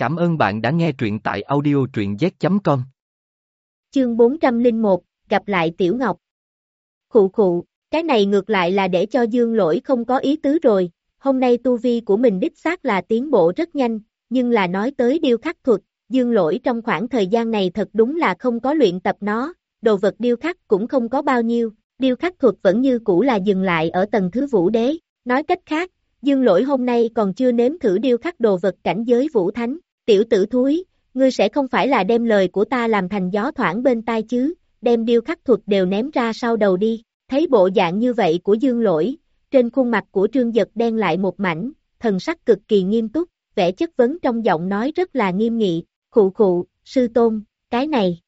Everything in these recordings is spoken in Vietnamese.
Cảm ơn bạn đã nghe truyện tại audio truyện z.com. Chương 401, gặp lại Tiểu Ngọc. Khụ khụ, cái này ngược lại là để cho dương lỗi không có ý tứ rồi, hôm nay tu vi của mình đích xác là tiến bộ rất nhanh, nhưng là nói tới điêu khắc thuật, dương lỗi trong khoảng thời gian này thật đúng là không có luyện tập nó, đồ vật điêu khắc cũng không có bao nhiêu, điêu khắc thuật vẫn như cũ là dừng lại ở tầng thứ vũ đế, nói cách khác, dương lỗi hôm nay còn chưa nếm thử điêu khắc đồ vật cảnh giới vũ thánh, tiểu tử thúi, ngươi sẽ không phải là đem lời của ta làm thành gió thoảng bên tai chứ, đem điêu khắc thuật đều ném ra sau đầu đi, thấy bộ dạng như vậy của dương lỗi, trên khuôn mặt của trương giật đen lại một mảnh, thần sắc cực kỳ nghiêm túc, vẻ chất vấn trong giọng nói rất là nghiêm nghị, khụ khụ, sư tôn, cái này.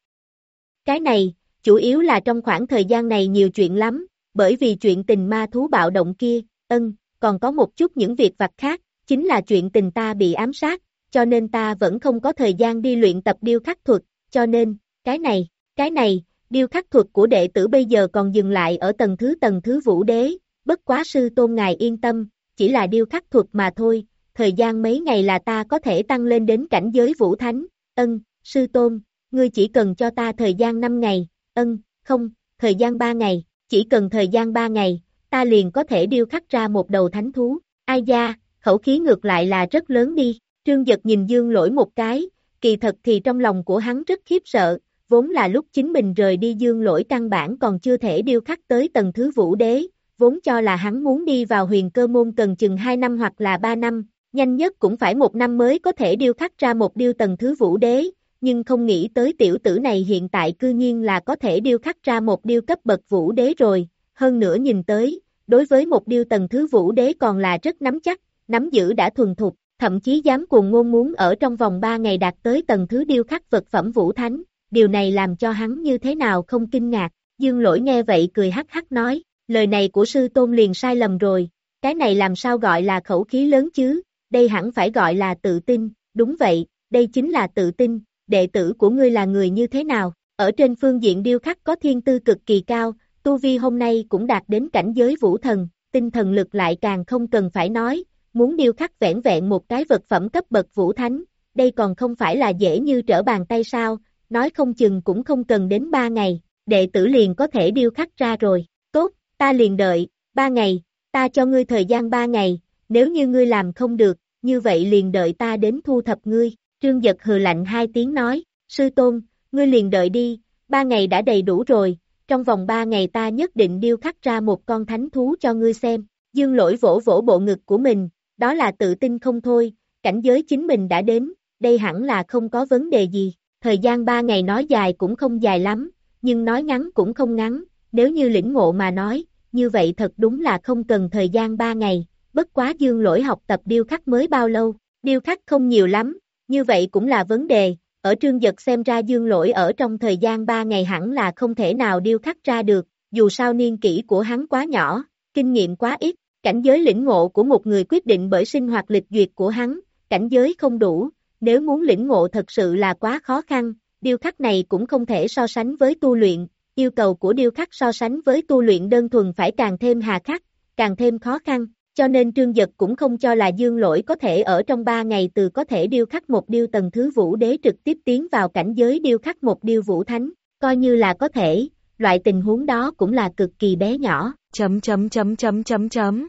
Cái này, chủ yếu là trong khoảng thời gian này nhiều chuyện lắm, bởi vì chuyện tình ma thú bạo động kia, ân, còn có một chút những việc vặt khác, chính là chuyện tình ta bị ám sát, cho nên ta vẫn không có thời gian đi luyện tập điêu khắc thuật, cho nên, cái này, cái này, điêu khắc thuật của đệ tử bây giờ còn dừng lại ở tầng thứ tầng thứ vũ đế, bất quá sư tôn ngài yên tâm, chỉ là điêu khắc thuật mà thôi, thời gian mấy ngày là ta có thể tăng lên đến cảnh giới vũ thánh, ân, sư tôn, ngươi chỉ cần cho ta thời gian 5 ngày, ân, không, thời gian 3 ngày, chỉ cần thời gian 3 ngày, ta liền có thể điêu khắc ra một đầu thánh thú, ai da, khẩu khí ngược lại là rất lớn đi, trương giật nhìn dương lỗi một cái, kỳ thật thì trong lòng của hắn rất khiếp sợ, vốn là lúc chính mình rời đi dương lỗi căn bản còn chưa thể điêu khắc tới tầng thứ vũ đế, vốn cho là hắn muốn đi vào huyền cơ môn cần chừng 2 năm hoặc là 3 năm, nhanh nhất cũng phải một năm mới có thể điêu khắc ra một điêu tầng thứ vũ đế, nhưng không nghĩ tới tiểu tử này hiện tại cư nhiên là có thể điêu khắc ra một điêu cấp bậc vũ đế rồi, hơn nữa nhìn tới, đối với một điêu tầng thứ vũ đế còn là rất nắm chắc, nắm giữ đã thuần thục, thậm chí dám cuồng ngôn muốn ở trong vòng 3 ngày đạt tới tầng thứ điêu khắc vật phẩm vũ thánh, điều này làm cho hắn như thế nào không kinh ngạc, dương lỗi nghe vậy cười hắc hắc nói, lời này của sư tôn liền sai lầm rồi, cái này làm sao gọi là khẩu khí lớn chứ, đây hẳn phải gọi là tự tin, đúng vậy, đây chính là tự tin, đệ tử của ngươi là người như thế nào, ở trên phương diện điêu khắc có thiên tư cực kỳ cao, tu vi hôm nay cũng đạt đến cảnh giới vũ thần, tinh thần lực lại càng không cần phải nói, muốn điêu khắc vẹn vẹn một cái vật phẩm cấp bậc vũ thánh, đây còn không phải là dễ như trở bàn tay sao, nói không chừng cũng không cần đến ba ngày, đệ tử liền có thể điêu khắc ra rồi, tốt, ta liền đợi, ba ngày, ta cho ngươi thời gian ba ngày, nếu như ngươi làm không được, như vậy liền đợi ta đến thu thập ngươi, trương giật hừ lạnh hai tiếng nói, sư tôn, ngươi liền đợi đi, ba ngày đã đầy đủ rồi, trong vòng ba ngày ta nhất định điêu khắc ra một con thánh thú cho ngươi xem, dương lỗi vỗ vỗ bộ ngực của mình, đó là tự tin không thôi, cảnh giới chính mình đã đến, đây hẳn là không có vấn đề gì, thời gian ba ngày nói dài cũng không dài lắm, nhưng nói ngắn cũng không ngắn, nếu như lĩnh ngộ mà nói, như vậy thật đúng là không cần thời gian ba ngày, bất quá dương lỗi học tập điêu khắc mới bao lâu, điêu khắc không nhiều lắm, như vậy cũng là vấn đề, ở trương giật xem ra dương lỗi ở trong thời gian 3 ngày hẳn là không thể nào điêu khắc ra được, dù sao niên kỷ của hắn quá nhỏ, kinh nghiệm quá ít, cảnh giới lĩnh ngộ của một người quyết định bởi sinh hoạt lịch duyệt của hắn, cảnh giới không đủ, nếu muốn lĩnh ngộ thật sự là quá khó khăn, điêu khắc này cũng không thể so sánh với tu luyện, yêu cầu của điêu khắc so sánh với tu luyện đơn thuần phải càng thêm hà khắc, càng thêm khó khăn, cho nên trương giật cũng không cho là dương lỗi có thể ở trong 3 ngày từ có thể điêu khắc một điêu tầng thứ vũ đế trực tiếp tiến vào cảnh giới điêu khắc một điêu vũ thánh, coi như là có thể, loại tình huống đó cũng là cực kỳ bé nhỏ. Chấm chấm chấm chấm chấm chấm.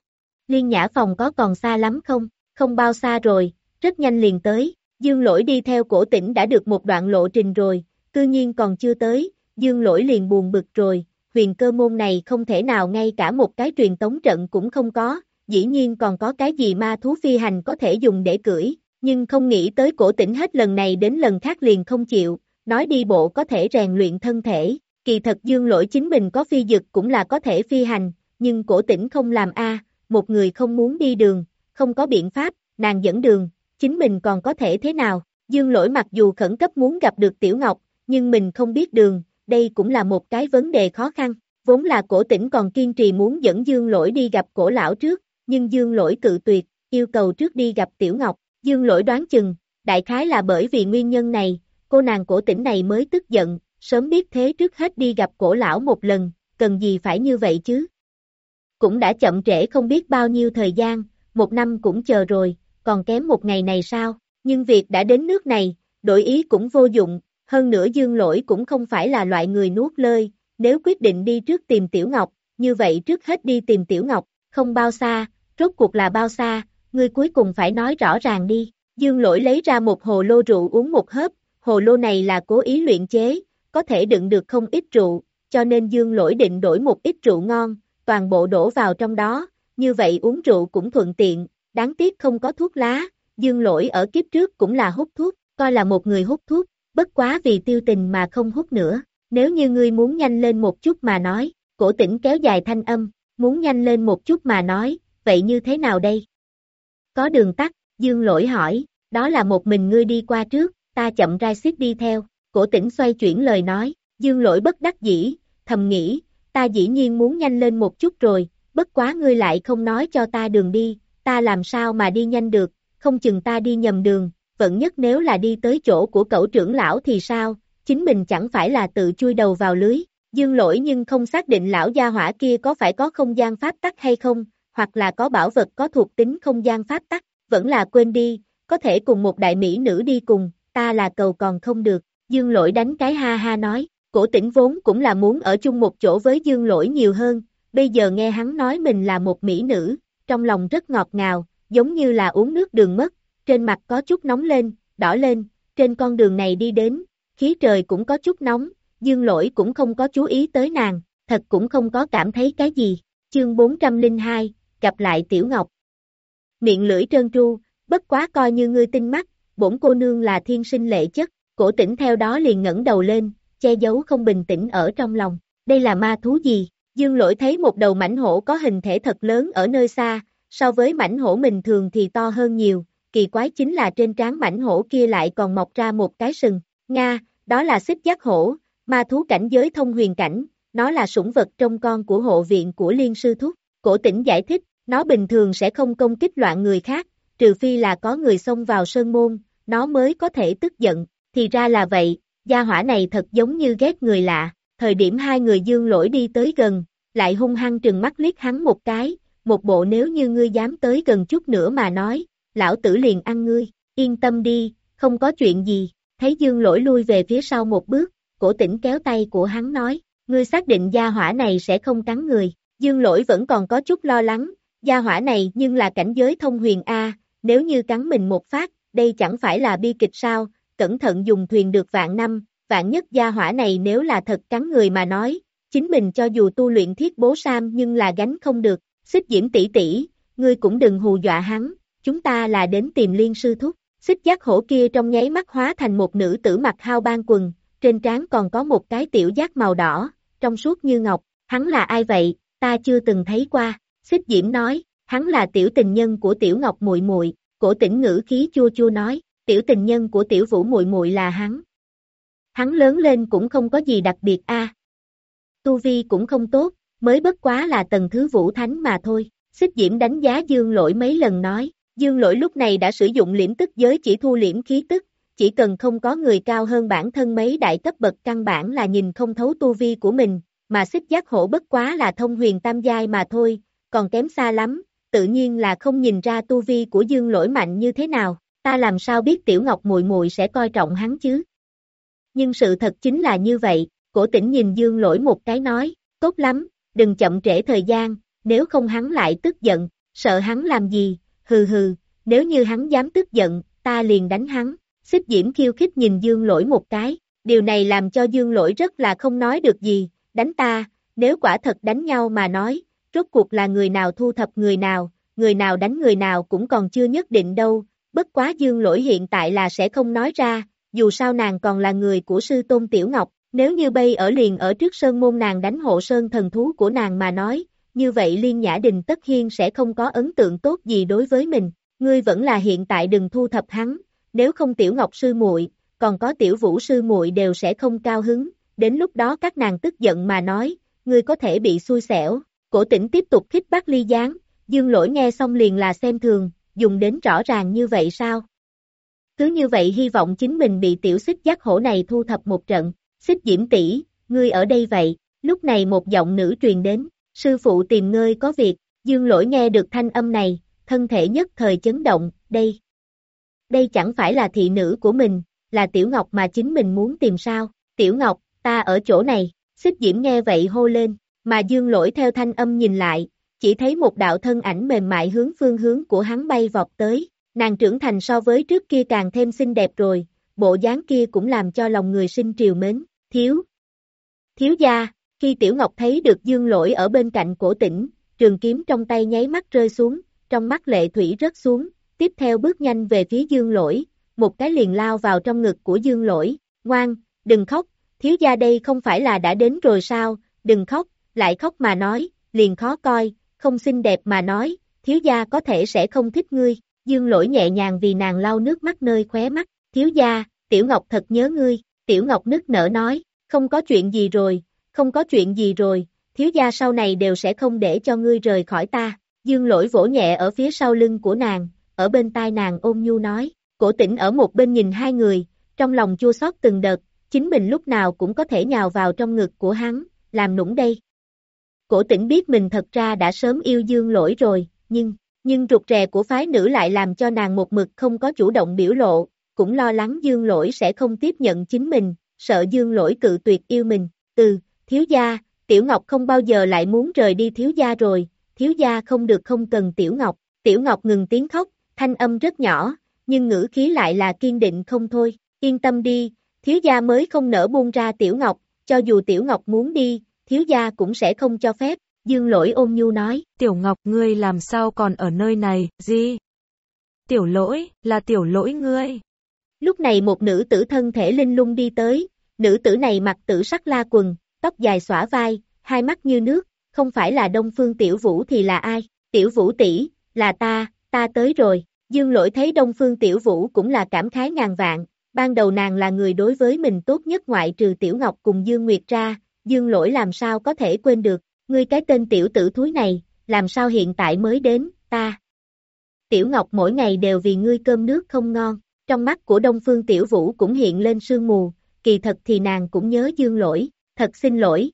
Liên nhã phòng có còn xa lắm không? Không bao xa rồi, rất nhanh liền tới. Dương lỗi đi theo cổ tỉnh đã được một đoạn lộ trình rồi, cư nhiên còn chưa tới, dương lỗi liền buồn bực rồi, huyền cơ môn này không thể nào ngay cả một cái truyền tống trận cũng không có, dĩ nhiên còn có cái gì ma thú phi hành có thể dùng để cưỡi, nhưng không nghĩ tới cổ tỉnh hết lần này đến lần khác liền không chịu, nói đi bộ có thể rèn luyện thân thể, kỳ thật dương lỗi chính mình có phi dực cũng là có thể phi hành, nhưng cổ tỉnh không làm a một người không muốn đi đường, không có biện pháp, nàng dẫn đường, chính mình còn có thể thế nào, dương lỗi mặc dù khẩn cấp muốn gặp được Tiểu Ngọc, nhưng mình không biết đường, đây cũng là một cái vấn đề khó khăn, vốn là cổ tỉnh còn kiên trì muốn dẫn dương lỗi đi gặp cổ lão trước, nhưng Dương Lỗi cự tuyệt, yêu cầu trước đi gặp Tiểu Ngọc, Dương Lỗi đoán chừng, đại khái là bởi vì nguyên nhân này, cô nàng cổ tỉnh này mới tức giận, sớm biết thế trước hết đi gặp cổ lão một lần, cần gì phải như vậy chứ? Cũng đã chậm trễ không biết bao nhiêu thời gian, một năm cũng chờ rồi, còn kém một ngày này sao? Nhưng việc đã đến nước này, đổi ý cũng vô dụng, hơn nữa dương lỗi cũng không phải là loại người nuốt lơi, nếu quyết định đi trước tìm Tiểu Ngọc, như vậy trước hết đi tìm Tiểu Ngọc, không bao xa, rốt cuộc là bao xa, ngươi cuối cùng phải nói rõ ràng đi. Dương lỗi lấy ra một hồ lô rượu uống một hớp, hồ lô này là cố ý luyện chế, có thể đựng được không ít rượu, cho nên dương lỗi định đổi một ít rượu ngon, toàn bộ đổ vào trong đó, như vậy uống rượu cũng thuận tiện, đáng tiếc không có thuốc lá, dương lỗi ở kiếp trước cũng là hút thuốc, coi là một người hút thuốc, bất quá vì tiêu tình mà không hút nữa, nếu như ngươi muốn nhanh lên một chút mà nói, cổ tỉnh kéo dài thanh âm, muốn nhanh lên một chút mà nói, vậy như thế nào đây? Có đường tắt, dương lỗi hỏi, đó là một mình ngươi đi qua trước, ta chậm rai xiết đi theo, cổ tỉnh xoay chuyển lời nói, dương lỗi bất đắc dĩ, thầm nghĩ, ta dĩ nhiên muốn nhanh lên một chút rồi, bất quá ngươi lại không nói cho ta đường đi, ta làm sao mà đi nhanh được, không chừng ta đi nhầm đường, vẫn nhất nếu là đi tới chỗ của cậu trưởng lão thì sao, chính mình chẳng phải là tự chui đầu vào lưới, dương lỗi nhưng không xác định lão gia hỏa kia có phải có không gian pháp tắc hay không, hoặc là có bảo vật có thuộc tính không gian pháp tắc, vẫn là quên đi, có thể cùng một đại mỹ nữ đi cùng, ta là cầu còn không được, dương lỗi đánh cái ha ha nói, cổ tỉnh vốn cũng là muốn ở chung một chỗ với dương lỗi nhiều hơn, bây giờ nghe hắn nói mình là một mỹ nữ, trong lòng rất ngọt ngào, giống như là uống nước đường mất, trên mặt có chút nóng lên, đỏ lên, trên con đường này đi đến, khí trời cũng có chút nóng, dương lỗi cũng không có chú ý tới nàng, thật cũng không có cảm thấy cái gì. Chương 402, gặp lại Tiểu Ngọc. Miệng lưỡi trơn tru, bất quá coi như ngươi tinh mắt, bổn cô nương là thiên sinh lệ chất, cổ tỉnh theo đó liền ngẩng đầu lên, che giấu không bình tĩnh ở trong lòng. Đây là ma thú gì? Dương lỗi thấy một đầu mảnh hổ có hình thể thật lớn ở nơi xa, so với mảnh hổ bình thường thì to hơn nhiều, kỳ quái chính là trên trán mảnh hổ kia lại còn mọc ra một cái sừng. Nga, đó là xích giác hổ, ma thú cảnh giới thông huyền cảnh, nó là sủng vật trong con của hộ viện của liên sư thúc. Cổ tỉnh giải thích, nó bình thường sẽ không công kích loạn người khác, trừ phi là có người xông vào sơn môn, nó mới có thể tức giận, thì ra là vậy, gia hỏa này thật giống như ghét người lạ, thời điểm hai người dương lỗi đi tới gần, lại hung hăng trừng mắt liếc hắn một cái, một bộ nếu như ngươi dám tới gần chút nữa mà nói, lão tử liền ăn ngươi, yên tâm đi, không có chuyện gì, thấy dương lỗi lui về phía sau một bước, cổ tỉnh kéo tay của hắn nói, ngươi xác định gia hỏa này sẽ không cắn người, dương lỗi vẫn còn có chút lo lắng, gia hỏa này nhưng là cảnh giới thông huyền A, nếu như cắn mình một phát, đây chẳng phải là bi kịch sao, cẩn thận dùng thuyền được vạn năm, vạn nhất gia hỏa này nếu là thật cắn người mà nói, chính mình cho dù tu luyện thiết bố sam nhưng là gánh không được, xích diễm tỷ tỷ, ngươi cũng đừng hù dọa hắn, chúng ta là đến tìm liên sư thúc, xích giác hổ kia trong nháy mắt hóa thành một nữ tử mặc hao ban quần, trên trán còn có một cái tiểu giác màu đỏ, trong suốt như ngọc, hắn là ai vậy, ta chưa từng thấy qua, xích diễm nói, hắn là tiểu tình nhân của tiểu ngọc muội muội cổ tỉnh ngữ khí chua chua nói, tiểu tình nhân của tiểu vũ muội muội là hắn. Hắn lớn lên cũng không có gì đặc biệt a. Tu vi cũng không tốt, mới bất quá là tầng thứ vũ thánh mà thôi. Xích Diễm đánh giá Dương Lỗi mấy lần nói, Dương Lỗi lúc này đã sử dụng liễm tức giới chỉ thu liễm khí tức, chỉ cần không có người cao hơn bản thân mấy đại cấp bậc căn bản là nhìn không thấu tu vi của mình, mà xích giác hổ bất quá là thông huyền tam giai mà thôi, còn kém xa lắm, tự nhiên là không nhìn ra tu vi của Dương Lỗi mạnh như thế nào, ta làm sao biết Tiểu Ngọc muội muội sẽ coi trọng hắn chứ? Nhưng sự thật chính là như vậy, cổ tỉnh nhìn Dương Lỗi một cái nói, tốt lắm, đừng chậm trễ thời gian, nếu không hắn lại tức giận, sợ hắn làm gì, hừ hừ, nếu như hắn dám tức giận, ta liền đánh hắn, xích diễm khiêu khích nhìn Dương Lỗi một cái, điều này làm cho Dương Lỗi rất là không nói được gì, đánh ta, nếu quả thật đánh nhau mà nói, rốt cuộc là người nào thu thập người nào, người nào đánh người nào cũng còn chưa nhất định đâu, bất quá Dương Lỗi hiện tại là sẽ không nói ra, dù sao nàng còn là người của sư tôn Tiểu Ngọc, nếu như bây ở liền ở trước sơn môn nàng đánh hộ sơn thần thú của nàng mà nói, như vậy Liên Nhã Đình tất hiên sẽ không có ấn tượng tốt gì đối với mình, ngươi vẫn là hiện tại đừng thu thập hắn, nếu không Tiểu Ngọc sư muội, còn có Tiểu Vũ sư muội đều sẽ không cao hứng, đến lúc đó các nàng tức giận mà nói, ngươi có thể bị xui xẻo, cổ tỉnh tiếp tục khích bác ly gián, dương lỗi nghe xong liền là xem thường, dùng đến rõ ràng như vậy sao? Cứ như vậy hy vọng chính mình bị tiểu xích giác hổ này thu thập một trận, xích diễm tỷ ngươi ở đây vậy, lúc này một giọng nữ truyền đến, sư phụ tìm ngươi có việc, dương lỗi nghe được thanh âm này, thân thể nhất thời chấn động, đây. đây chẳng phải là thị nữ của mình, là Tiểu Ngọc mà chính mình muốn tìm sao, Tiểu Ngọc, ta ở chỗ này, xích diễm nghe vậy hô lên, mà dương lỗi theo thanh âm nhìn lại, chỉ thấy một đạo thân ảnh mềm mại hướng phương hướng của hắn bay vọt tới, nàng trưởng thành so với trước kia càng thêm xinh đẹp rồi, bộ dáng kia cũng làm cho lòng người sinh triều mến, thiếu. Thiếu gia, khi Tiểu Ngọc thấy được dương lỗi ở bên cạnh cổ tỉnh, trường kiếm trong tay nháy mắt rơi xuống, trong mắt lệ thủy rớt xuống, tiếp theo bước nhanh về phía dương lỗi, một cái liền lao vào trong ngực của dương lỗi, ngoan, đừng khóc, thiếu gia đây không phải là đã đến rồi sao, đừng khóc, lại khóc mà nói, liền khó coi, không xinh đẹp mà nói, thiếu gia có thể sẽ không thích ngươi, dương lỗi nhẹ nhàng vì nàng lau nước mắt nơi khóe mắt, thiếu gia, tiểu ngọc thật nhớ ngươi, tiểu ngọc nức nở nói, không có chuyện gì rồi, không có chuyện gì rồi, thiếu gia sau này đều sẽ không để cho ngươi rời khỏi ta, dương lỗi vỗ nhẹ ở phía sau lưng của nàng, ở bên tai nàng ôm nhu nói, cổ tỉnh ở một bên nhìn hai người, trong lòng chua xót từng đợt, chính mình lúc nào cũng có thể nhào vào trong ngực của hắn, làm nũng đây. Cổ tỉnh biết mình thật ra đã sớm yêu dương lỗi rồi, nhưng, nhưng rụt rè của phái nữ lại làm cho nàng một mực không có chủ động biểu lộ, cũng lo lắng dương lỗi sẽ không tiếp nhận chính mình, sợ dương lỗi cự tuyệt yêu mình, từ, thiếu gia, tiểu ngọc không bao giờ lại muốn rời đi thiếu gia rồi, thiếu gia không được không cần tiểu ngọc, tiểu ngọc ngừng tiếng khóc, thanh âm rất nhỏ, nhưng ngữ khí lại là kiên định không thôi, yên tâm đi, thiếu gia mới không nỡ buông ra tiểu ngọc, cho dù tiểu ngọc muốn đi, thiếu gia cũng sẽ không cho phép, dương lỗi ôm nhu nói. Tiểu ngọc ngươi làm sao còn ở nơi này, gì? Tiểu lỗi, là tiểu lỗi ngươi. Lúc này một nữ tử thân thể linh lung đi tới, nữ tử này mặc tử sắc la quần, tóc dài xõa vai, hai mắt như nước, không phải là Đông Phương Tiểu Vũ thì là ai? Tiểu Vũ tỷ, là ta, ta tới rồi. Dương lỗi thấy Đông Phương Tiểu Vũ cũng là cảm khái ngàn vạn, ban đầu nàng là người đối với mình tốt nhất ngoại trừ Tiểu Ngọc cùng Dương Nguyệt ra, Dương lỗi làm sao có thể quên được, ngươi cái tên tiểu tử thúi này, làm sao hiện tại mới đến, ta. Tiểu Ngọc mỗi ngày đều vì ngươi cơm nước không ngon, trong mắt của Đông Phương Tiểu Vũ cũng hiện lên sương mù, kỳ thật thì nàng cũng nhớ Dương lỗi, thật xin lỗi.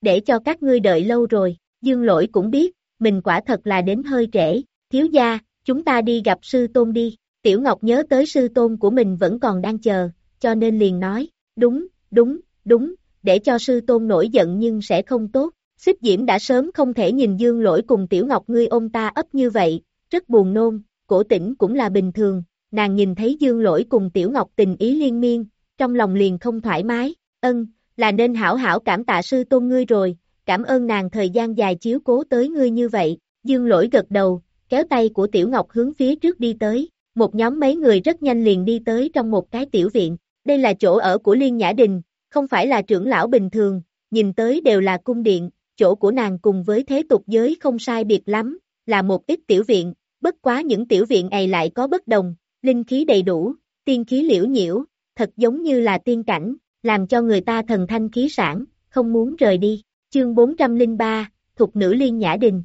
Để cho các ngươi đợi lâu rồi, Dương lỗi cũng biết, mình quả thật là đến hơi trễ, thiếu gia, chúng ta đi gặp sư tôn đi, Tiểu Ngọc nhớ tới sư tôn của mình vẫn còn đang chờ, cho nên liền nói, đúng, đúng, đúng, để cho sư tôn nổi giận nhưng sẽ không tốt. Xích Diễm đã sớm không thể nhìn Dương Lỗi cùng Tiểu Ngọc ngươi ôm ta ấp như vậy, rất buồn nôn, cổ tỉnh cũng là bình thường, nàng nhìn thấy Dương Lỗi cùng Tiểu Ngọc tình ý liên miên, trong lòng liền không thoải mái, ân, là nên hảo hảo cảm tạ sư tôn ngươi rồi, cảm ơn nàng thời gian dài chiếu cố tới ngươi như vậy, Dương Lỗi gật đầu, kéo tay của Tiểu Ngọc hướng phía trước đi tới, một nhóm mấy người rất nhanh liền đi tới trong một cái tiểu viện, đây là chỗ ở của Liên Nhã Đình, không phải là trưởng lão bình thường, nhìn tới đều là cung điện, chỗ của nàng cùng với thế tục giới không sai biệt lắm, là một ít tiểu viện, bất quá những tiểu viện này lại có bất đồng, linh khí đầy đủ, tiên khí liễu nhiễu, thật giống như là tiên cảnh, làm cho người ta thần thanh khí sản, không muốn rời đi. Chương 403, Thục Nữ Liên Nhã Đình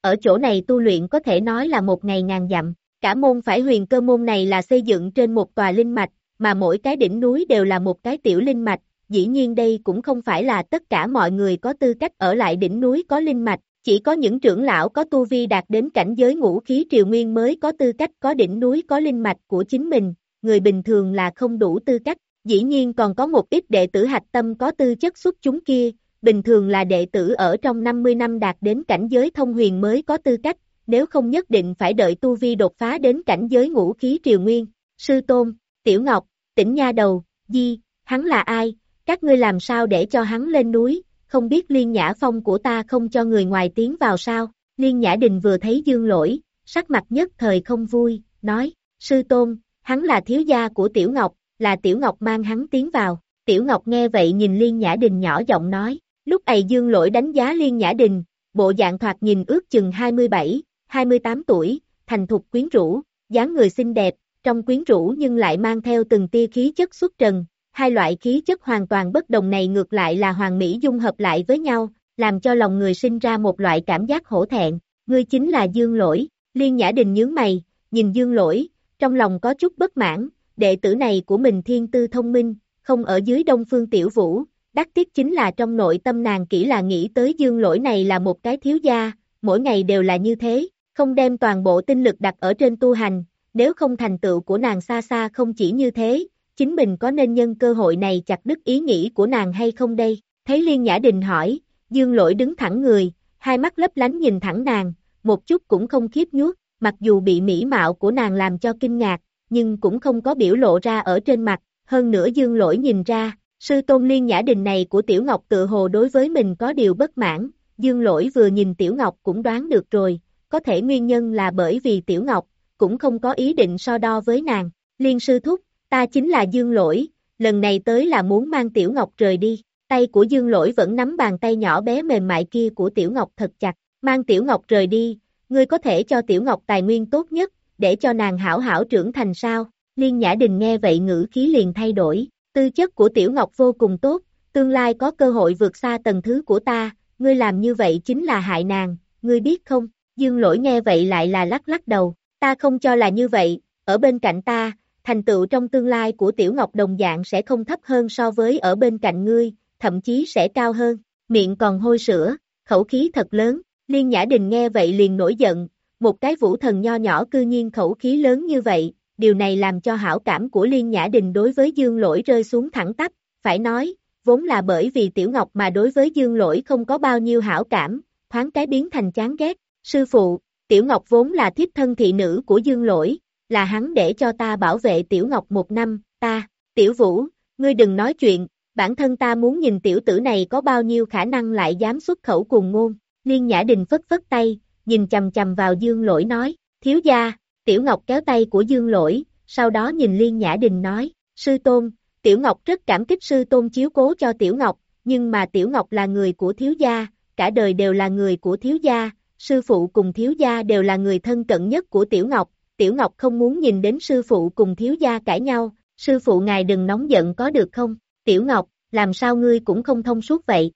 Ở chỗ này tu luyện có thể nói là một ngày ngàn dặm, cả môn phải huyền cơ môn này là xây dựng trên một tòa linh mạch, mà mỗi cái đỉnh núi đều là một cái tiểu linh mạch, dĩ nhiên đây cũng không phải là tất cả mọi người có tư cách ở lại đỉnh núi có linh mạch, chỉ có những trưởng lão có tu vi đạt đến cảnh giới ngũ khí triều nguyên mới có tư cách có đỉnh núi có linh mạch của chính mình, người bình thường là không đủ tư cách, dĩ nhiên còn có một ít đệ tử hạch tâm có tư chất xuất chúng kia, bình thường là đệ tử ở trong 50 năm đạt đến cảnh giới thông huyền mới có tư cách, nếu không nhất định phải đợi tu vi đột phá đến cảnh giới ngũ khí triều nguyên. Sư Tôn, Tiểu Ngọc, tỉnh nha đầu, di, hắn là ai, các ngươi làm sao để cho hắn lên núi, không biết liên nhã phong của ta không cho người ngoài tiến vào sao, liên nhã đình vừa thấy dương lỗi, sắc mặt nhất thời không vui, nói, sư tôn, hắn là thiếu gia của Tiểu Ngọc, là Tiểu Ngọc mang hắn tiến vào, Tiểu Ngọc nghe vậy nhìn liên nhã đình nhỏ giọng nói, lúc ấy dương lỗi đánh giá liên nhã đình, bộ dạng thoạt nhìn ước chừng 27, 28 tuổi, thành thục quyến rũ, dáng người xinh đẹp, trong quyến rũ nhưng lại mang theo từng tia khí chất xuất trần, hai loại khí chất hoàn toàn bất đồng này ngược lại là hoàng mỹ dung hợp lại với nhau, làm cho lòng người sinh ra một loại cảm giác hổ thẹn, ngươi chính là Dương Lỗi, Liên Nhã Đình nhướng mày, nhìn Dương Lỗi, trong lòng có chút bất mãn, đệ tử này của mình thiên tư thông minh, không ở dưới Đông Phương Tiểu Vũ, đắc tiếc chính là trong nội tâm nàng kỹ là nghĩ tới Dương Lỗi này là một cái thiếu gia, mỗi ngày đều là như thế, không đem toàn bộ tinh lực đặt ở trên tu hành, nếu không thành tựu của nàng xa xa không chỉ như thế, chính mình có nên nhân cơ hội này chặt đứt ý nghĩ của nàng hay không đây? Thấy Liên Nhã Đình hỏi, Dương Lỗi đứng thẳng người, hai mắt lấp lánh nhìn thẳng nàng, một chút cũng không khiếp nhuốc, mặc dù bị mỹ mạo của nàng làm cho kinh ngạc, nhưng cũng không có biểu lộ ra ở trên mặt, hơn nữa Dương Lỗi nhìn ra, sư tôn Liên Nhã Đình này của Tiểu Ngọc tự hồ đối với mình có điều bất mãn, Dương Lỗi vừa nhìn Tiểu Ngọc cũng đoán được rồi, có thể nguyên nhân là bởi vì Tiểu Ngọc cũng không có ý định so đo với nàng, Liên sư thúc, ta chính là Dương Lỗi, lần này tới là muốn mang Tiểu Ngọc rời đi, tay của Dương Lỗi vẫn nắm bàn tay nhỏ bé mềm mại kia của Tiểu Ngọc thật chặt, mang Tiểu Ngọc rời đi, ngươi có thể cho Tiểu Ngọc tài nguyên tốt nhất, để cho nàng hảo hảo trưởng thành sao, Liên Nhã Đình nghe vậy ngữ khí liền thay đổi, tư chất của Tiểu Ngọc vô cùng tốt, tương lai có cơ hội vượt xa tầng thứ của ta, ngươi làm như vậy chính là hại nàng, ngươi biết không, Dương Lỗi nghe vậy lại là lắc lắc đầu, ta không cho là như vậy, ở bên cạnh ta, thành tựu trong tương lai của Tiểu Ngọc đồng dạng sẽ không thấp hơn so với ở bên cạnh ngươi, thậm chí sẽ cao hơn, miệng còn hôi sữa, khẩu khí thật lớn, Liên Nhã Đình nghe vậy liền nổi giận, một cái vũ thần nho nhỏ cư nhiên khẩu khí lớn như vậy, điều này làm cho hảo cảm của Liên Nhã Đình đối với Dương Lỗi rơi xuống thẳng tắp, phải nói, vốn là bởi vì Tiểu Ngọc mà đối với Dương Lỗi không có bao nhiêu hảo cảm, thoáng cái biến thành chán ghét, sư phụ, Tiểu Ngọc vốn là thiếp thân thị nữ của Dương Lỗi, là hắn để cho ta bảo vệ Tiểu Ngọc một năm, ta, Tiểu Vũ, ngươi đừng nói chuyện, bản thân ta muốn nhìn tiểu tử này có bao nhiêu khả năng lại dám xuất khẩu cùng ngôn, Liên Nhã Đình phất phất tay, nhìn chầm chầm vào Dương Lỗi nói, thiếu gia, Tiểu Ngọc kéo tay của Dương Lỗi, sau đó nhìn Liên Nhã Đình nói, sư tôn, Tiểu Ngọc rất cảm kích sư tôn chiếu cố cho Tiểu Ngọc, nhưng mà Tiểu Ngọc là người của thiếu gia, cả đời đều là người của thiếu gia, sư phụ cùng thiếu gia đều là người thân cận nhất của Tiểu Ngọc, Tiểu Ngọc không muốn nhìn đến sư phụ cùng thiếu gia cãi nhau, sư phụ ngài đừng nóng giận có được không, Tiểu Ngọc, làm sao ngươi cũng không thông suốt vậy.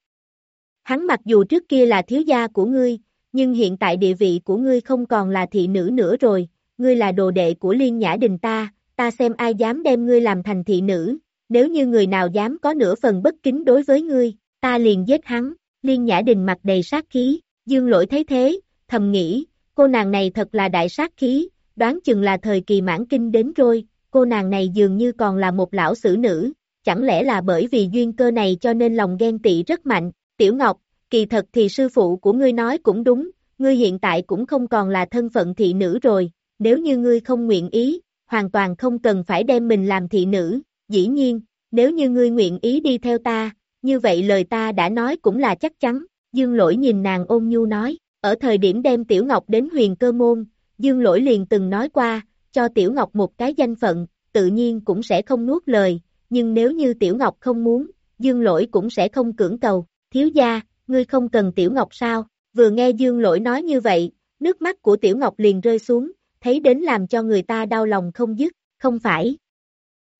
Hắn mặc dù trước kia là thiếu gia của ngươi, nhưng hiện tại địa vị của ngươi không còn là thị nữ nữa rồi, ngươi là đồ đệ của liên nhã đình ta, ta xem ai dám đem ngươi làm thành thị nữ, nếu như người nào dám có nửa phần bất kính đối với ngươi, ta liền giết hắn, liên nhã đình mặt đầy sát khí, dương lỗi thấy thế, thầm nghĩ, cô nàng này thật là đại sát khí, đoán chừng là thời kỳ mãn kinh đến rồi, cô nàng này dường như còn là một lão sử nữ, chẳng lẽ là bởi vì duyên cơ này cho nên lòng ghen tị rất mạnh, Tiểu Ngọc, kỳ thật thì sư phụ của ngươi nói cũng đúng, ngươi hiện tại cũng không còn là thân phận thị nữ rồi, nếu như ngươi không nguyện ý, hoàn toàn không cần phải đem mình làm thị nữ, dĩ nhiên, nếu như ngươi nguyện ý đi theo ta, như vậy lời ta đã nói cũng là chắc chắn, Dương Lỗi nhìn nàng ôn nhu nói, ở thời điểm đem Tiểu Ngọc đến huyền cơ môn, Dương Lỗi liền từng nói qua, cho Tiểu Ngọc một cái danh phận, tự nhiên cũng sẽ không nuốt lời, nhưng nếu như Tiểu Ngọc không muốn, Dương Lỗi cũng sẽ không cưỡng cầu, thiếu gia, ngươi không cần Tiểu Ngọc sao, vừa nghe Dương Lỗi nói như vậy, nước mắt của Tiểu Ngọc liền rơi xuống, thấy đến làm cho người ta đau lòng không dứt, không phải.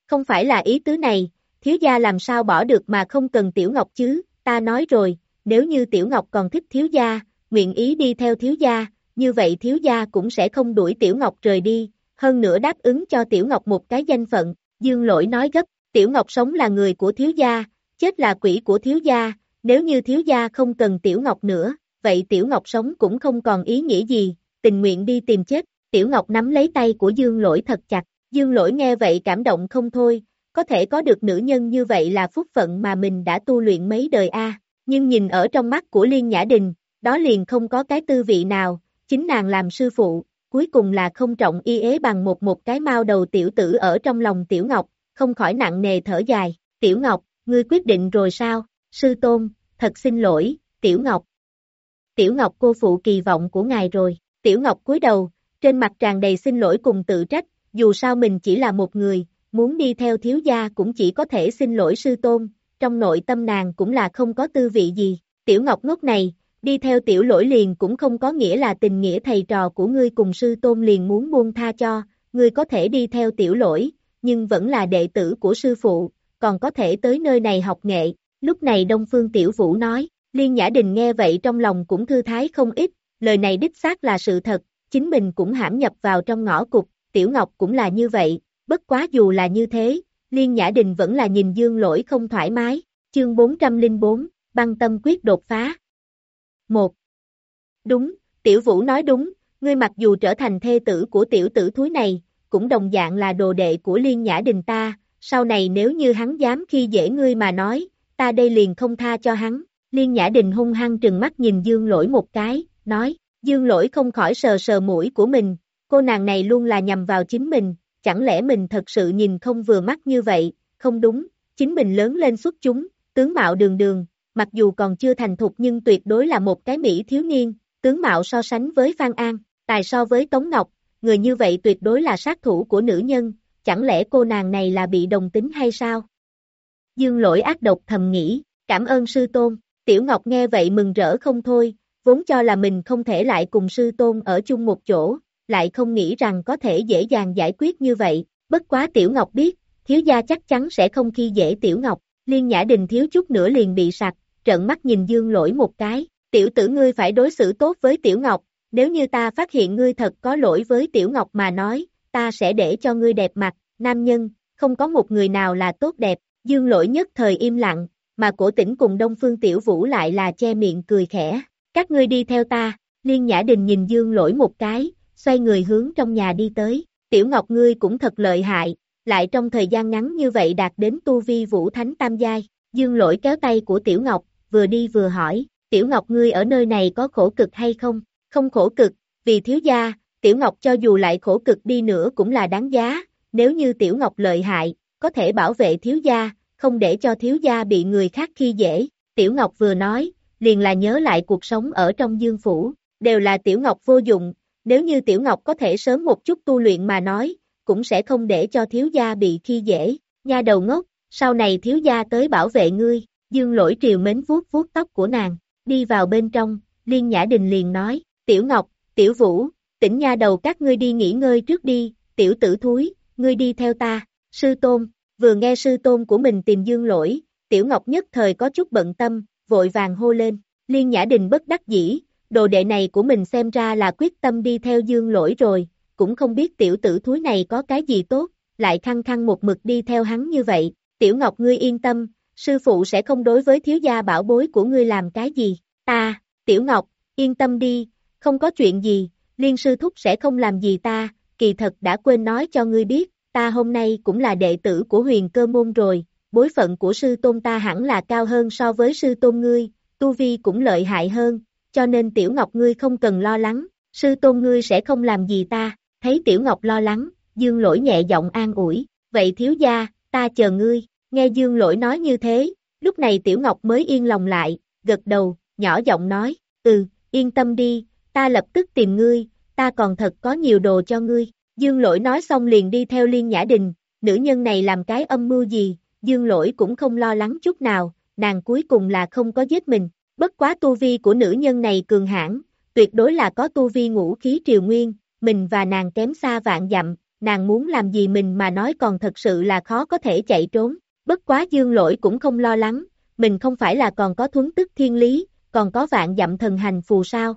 Không phải là ý tứ này, thiếu gia làm sao bỏ được mà không cần Tiểu Ngọc chứ, ta nói rồi, nếu như Tiểu Ngọc còn thích thiếu gia, nguyện ý đi theo thiếu gia, như vậy thiếu gia cũng sẽ không đuổi Tiểu Ngọc rời đi, hơn nữa đáp ứng cho Tiểu Ngọc một cái danh phận, Dương Lỗi nói gấp, Tiểu Ngọc sống là người của thiếu gia, chết là quỷ của thiếu gia, nếu như thiếu gia không cần Tiểu Ngọc nữa, vậy Tiểu Ngọc sống cũng không còn ý nghĩa gì, tình nguyện đi tìm chết, Tiểu Ngọc nắm lấy tay của Dương Lỗi thật chặt, Dương Lỗi nghe vậy cảm động không thôi, có thể có được nữ nhân như vậy là phúc phận mà mình đã tu luyện mấy đời a nhưng nhìn ở trong mắt của Liên Nhã Đình, đó liền không có cái tư vị nào, chính nàng làm sư phụ, cuối cùng là không trọng y ế bằng một một cái mau đầu tiểu tử ở trong lòng Tiểu Ngọc, không khỏi nặng nề thở dài, Tiểu Ngọc, ngươi quyết định rồi sao, sư tôn, thật xin lỗi, Tiểu Ngọc. Tiểu Ngọc cô phụ kỳ vọng của ngài rồi, Tiểu Ngọc cúi đầu, trên mặt tràn đầy xin lỗi cùng tự trách, dù sao mình chỉ là một người, muốn đi theo thiếu gia cũng chỉ có thể xin lỗi sư tôn, trong nội tâm nàng cũng là không có tư vị gì, Tiểu Ngọc ngốc này, đi theo tiểu lỗi liền cũng không có nghĩa là tình nghĩa thầy trò của ngươi cùng sư tôn liền muốn buông tha cho, ngươi có thể đi theo tiểu lỗi, nhưng vẫn là đệ tử của sư phụ, còn có thể tới nơi này học nghệ. Lúc này Đông Phương Tiểu Vũ nói, Liên Nhã Đình nghe vậy trong lòng cũng thư thái không ít, lời này đích xác là sự thật, chính mình cũng hãm nhập vào trong ngõ cục, Tiểu Ngọc cũng là như vậy, bất quá dù là như thế, Liên Nhã Đình vẫn là nhìn dương lỗi không thoải mái, chương 404, băng tâm quyết đột phá. 1. Đúng, Tiểu Vũ nói đúng, ngươi mặc dù trở thành thê tử của tiểu tử thúi này, cũng đồng dạng là đồ đệ của Liên Nhã Đình ta, sau này nếu như hắn dám khi dễ ngươi mà nói, ta đây liền không tha cho hắn. Liên Nhã Đình hung hăng trừng mắt nhìn Dương Lỗi một cái, nói, Dương Lỗi không khỏi sờ sờ mũi của mình, cô nàng này luôn là nhằm vào chính mình, chẳng lẽ mình thật sự nhìn không vừa mắt như vậy, không đúng, chính mình lớn lên xuất chúng, tướng mạo đường đường, mặc dù còn chưa thành thục nhưng tuyệt đối là một cái Mỹ thiếu niên, tướng mạo so sánh với Phan An, tài so với Tống Ngọc, người như vậy tuyệt đối là sát thủ của nữ nhân, chẳng lẽ cô nàng này là bị đồng tính hay sao? Dương lỗi ác độc thầm nghĩ, cảm ơn sư tôn, Tiểu Ngọc nghe vậy mừng rỡ không thôi, vốn cho là mình không thể lại cùng sư tôn ở chung một chỗ, lại không nghĩ rằng có thể dễ dàng giải quyết như vậy, bất quá Tiểu Ngọc biết, thiếu gia chắc chắn sẽ không khi dễ Tiểu Ngọc, liên nhã đình thiếu chút nữa liền bị sặc, trợn mắt nhìn Dương lỗi một cái, tiểu tử ngươi phải đối xử tốt với Tiểu Ngọc, nếu như ta phát hiện ngươi thật có lỗi với Tiểu Ngọc mà nói, ta sẽ để cho ngươi đẹp mặt, nam nhân, không có một người nào là tốt đẹp, Dương lỗi nhất thời im lặng, mà cổ tỉnh cùng Đông Phương Tiểu Vũ lại là che miệng cười khẽ, các ngươi đi theo ta, Liên Nhã Đình nhìn Dương lỗi một cái, xoay người hướng trong nhà đi tới, Tiểu Ngọc ngươi cũng thật lợi hại, lại trong thời gian ngắn như vậy đạt đến tu vi Vũ Thánh Tam Giai, Dương lỗi kéo tay của Tiểu Ngọc, vừa đi vừa hỏi, Tiểu Ngọc ngươi ở nơi này có khổ cực hay không? Không khổ cực, vì thiếu gia, Tiểu Ngọc cho dù lại khổ cực đi nữa cũng là đáng giá, nếu như Tiểu Ngọc lợi hại, có thể bảo vệ thiếu gia, không để cho thiếu gia bị người khác khi dễ. Tiểu Ngọc vừa nói, liền là nhớ lại cuộc sống ở trong dương phủ, đều là Tiểu Ngọc vô dụng, nếu như Tiểu Ngọc có thể sớm một chút tu luyện mà nói, cũng sẽ không để cho thiếu gia bị khi dễ, nha đầu ngốc, sau này thiếu gia tới bảo vệ ngươi, dương lỗi triều mến vuốt vuốt tóc của nàng, đi vào bên trong, Liên Nhã Đình liền nói, Tiểu Ngọc, Tiểu Vũ, tỉnh nha đầu các ngươi đi nghỉ ngơi trước đi, Tiểu Tử Thúi, ngươi đi theo ta, Sư Tôn, vừa nghe Sư Tôn của mình tìm dương lỗi, Tiểu Ngọc nhất thời có chút bận tâm, vội vàng hô lên, Liên Nhã Đình bất đắc dĩ, đồ đệ này của mình xem ra là quyết tâm đi theo dương lỗi rồi, cũng không biết tiểu tử thúi này có cái gì tốt, lại khăng khăng một mực đi theo hắn như vậy, Tiểu Ngọc ngươi yên tâm, sư phụ sẽ không đối với thiếu gia bảo bối của ngươi làm cái gì, ta, Tiểu Ngọc, yên tâm đi, không có chuyện gì, liên sư thúc sẽ không làm gì ta, kỳ thật đã quên nói cho ngươi biết, ta hôm nay cũng là đệ tử của huyền cơ môn rồi, bối phận của sư tôn ta hẳn là cao hơn so với sư tôn ngươi, tu vi cũng lợi hại hơn, cho nên tiểu ngọc ngươi không cần lo lắng, sư tôn ngươi sẽ không làm gì ta, thấy tiểu ngọc lo lắng, dương lỗi nhẹ giọng an ủi, vậy thiếu gia, ta chờ ngươi, nghe dương lỗi nói như thế, lúc này tiểu ngọc mới yên lòng lại, gật đầu, nhỏ giọng nói, ừ, yên tâm đi, ta lập tức tìm ngươi, ta còn thật có nhiều đồ cho ngươi. Dương lỗi nói xong liền đi theo liên nhã đình, nữ nhân này làm cái âm mưu gì, dương lỗi cũng không lo lắng chút nào, nàng cuối cùng là không có giết mình, bất quá tu vi của nữ nhân này cường hãn tuyệt đối là có tu vi ngũ khí triều nguyên, mình và nàng kém xa vạn dặm, nàng muốn làm gì mình mà nói còn thật sự là khó có thể chạy trốn, bất quá dương lỗi cũng không lo lắng, mình không phải là còn có thuấn tức thiên lý, còn có vạn dặm thần hành phù sao.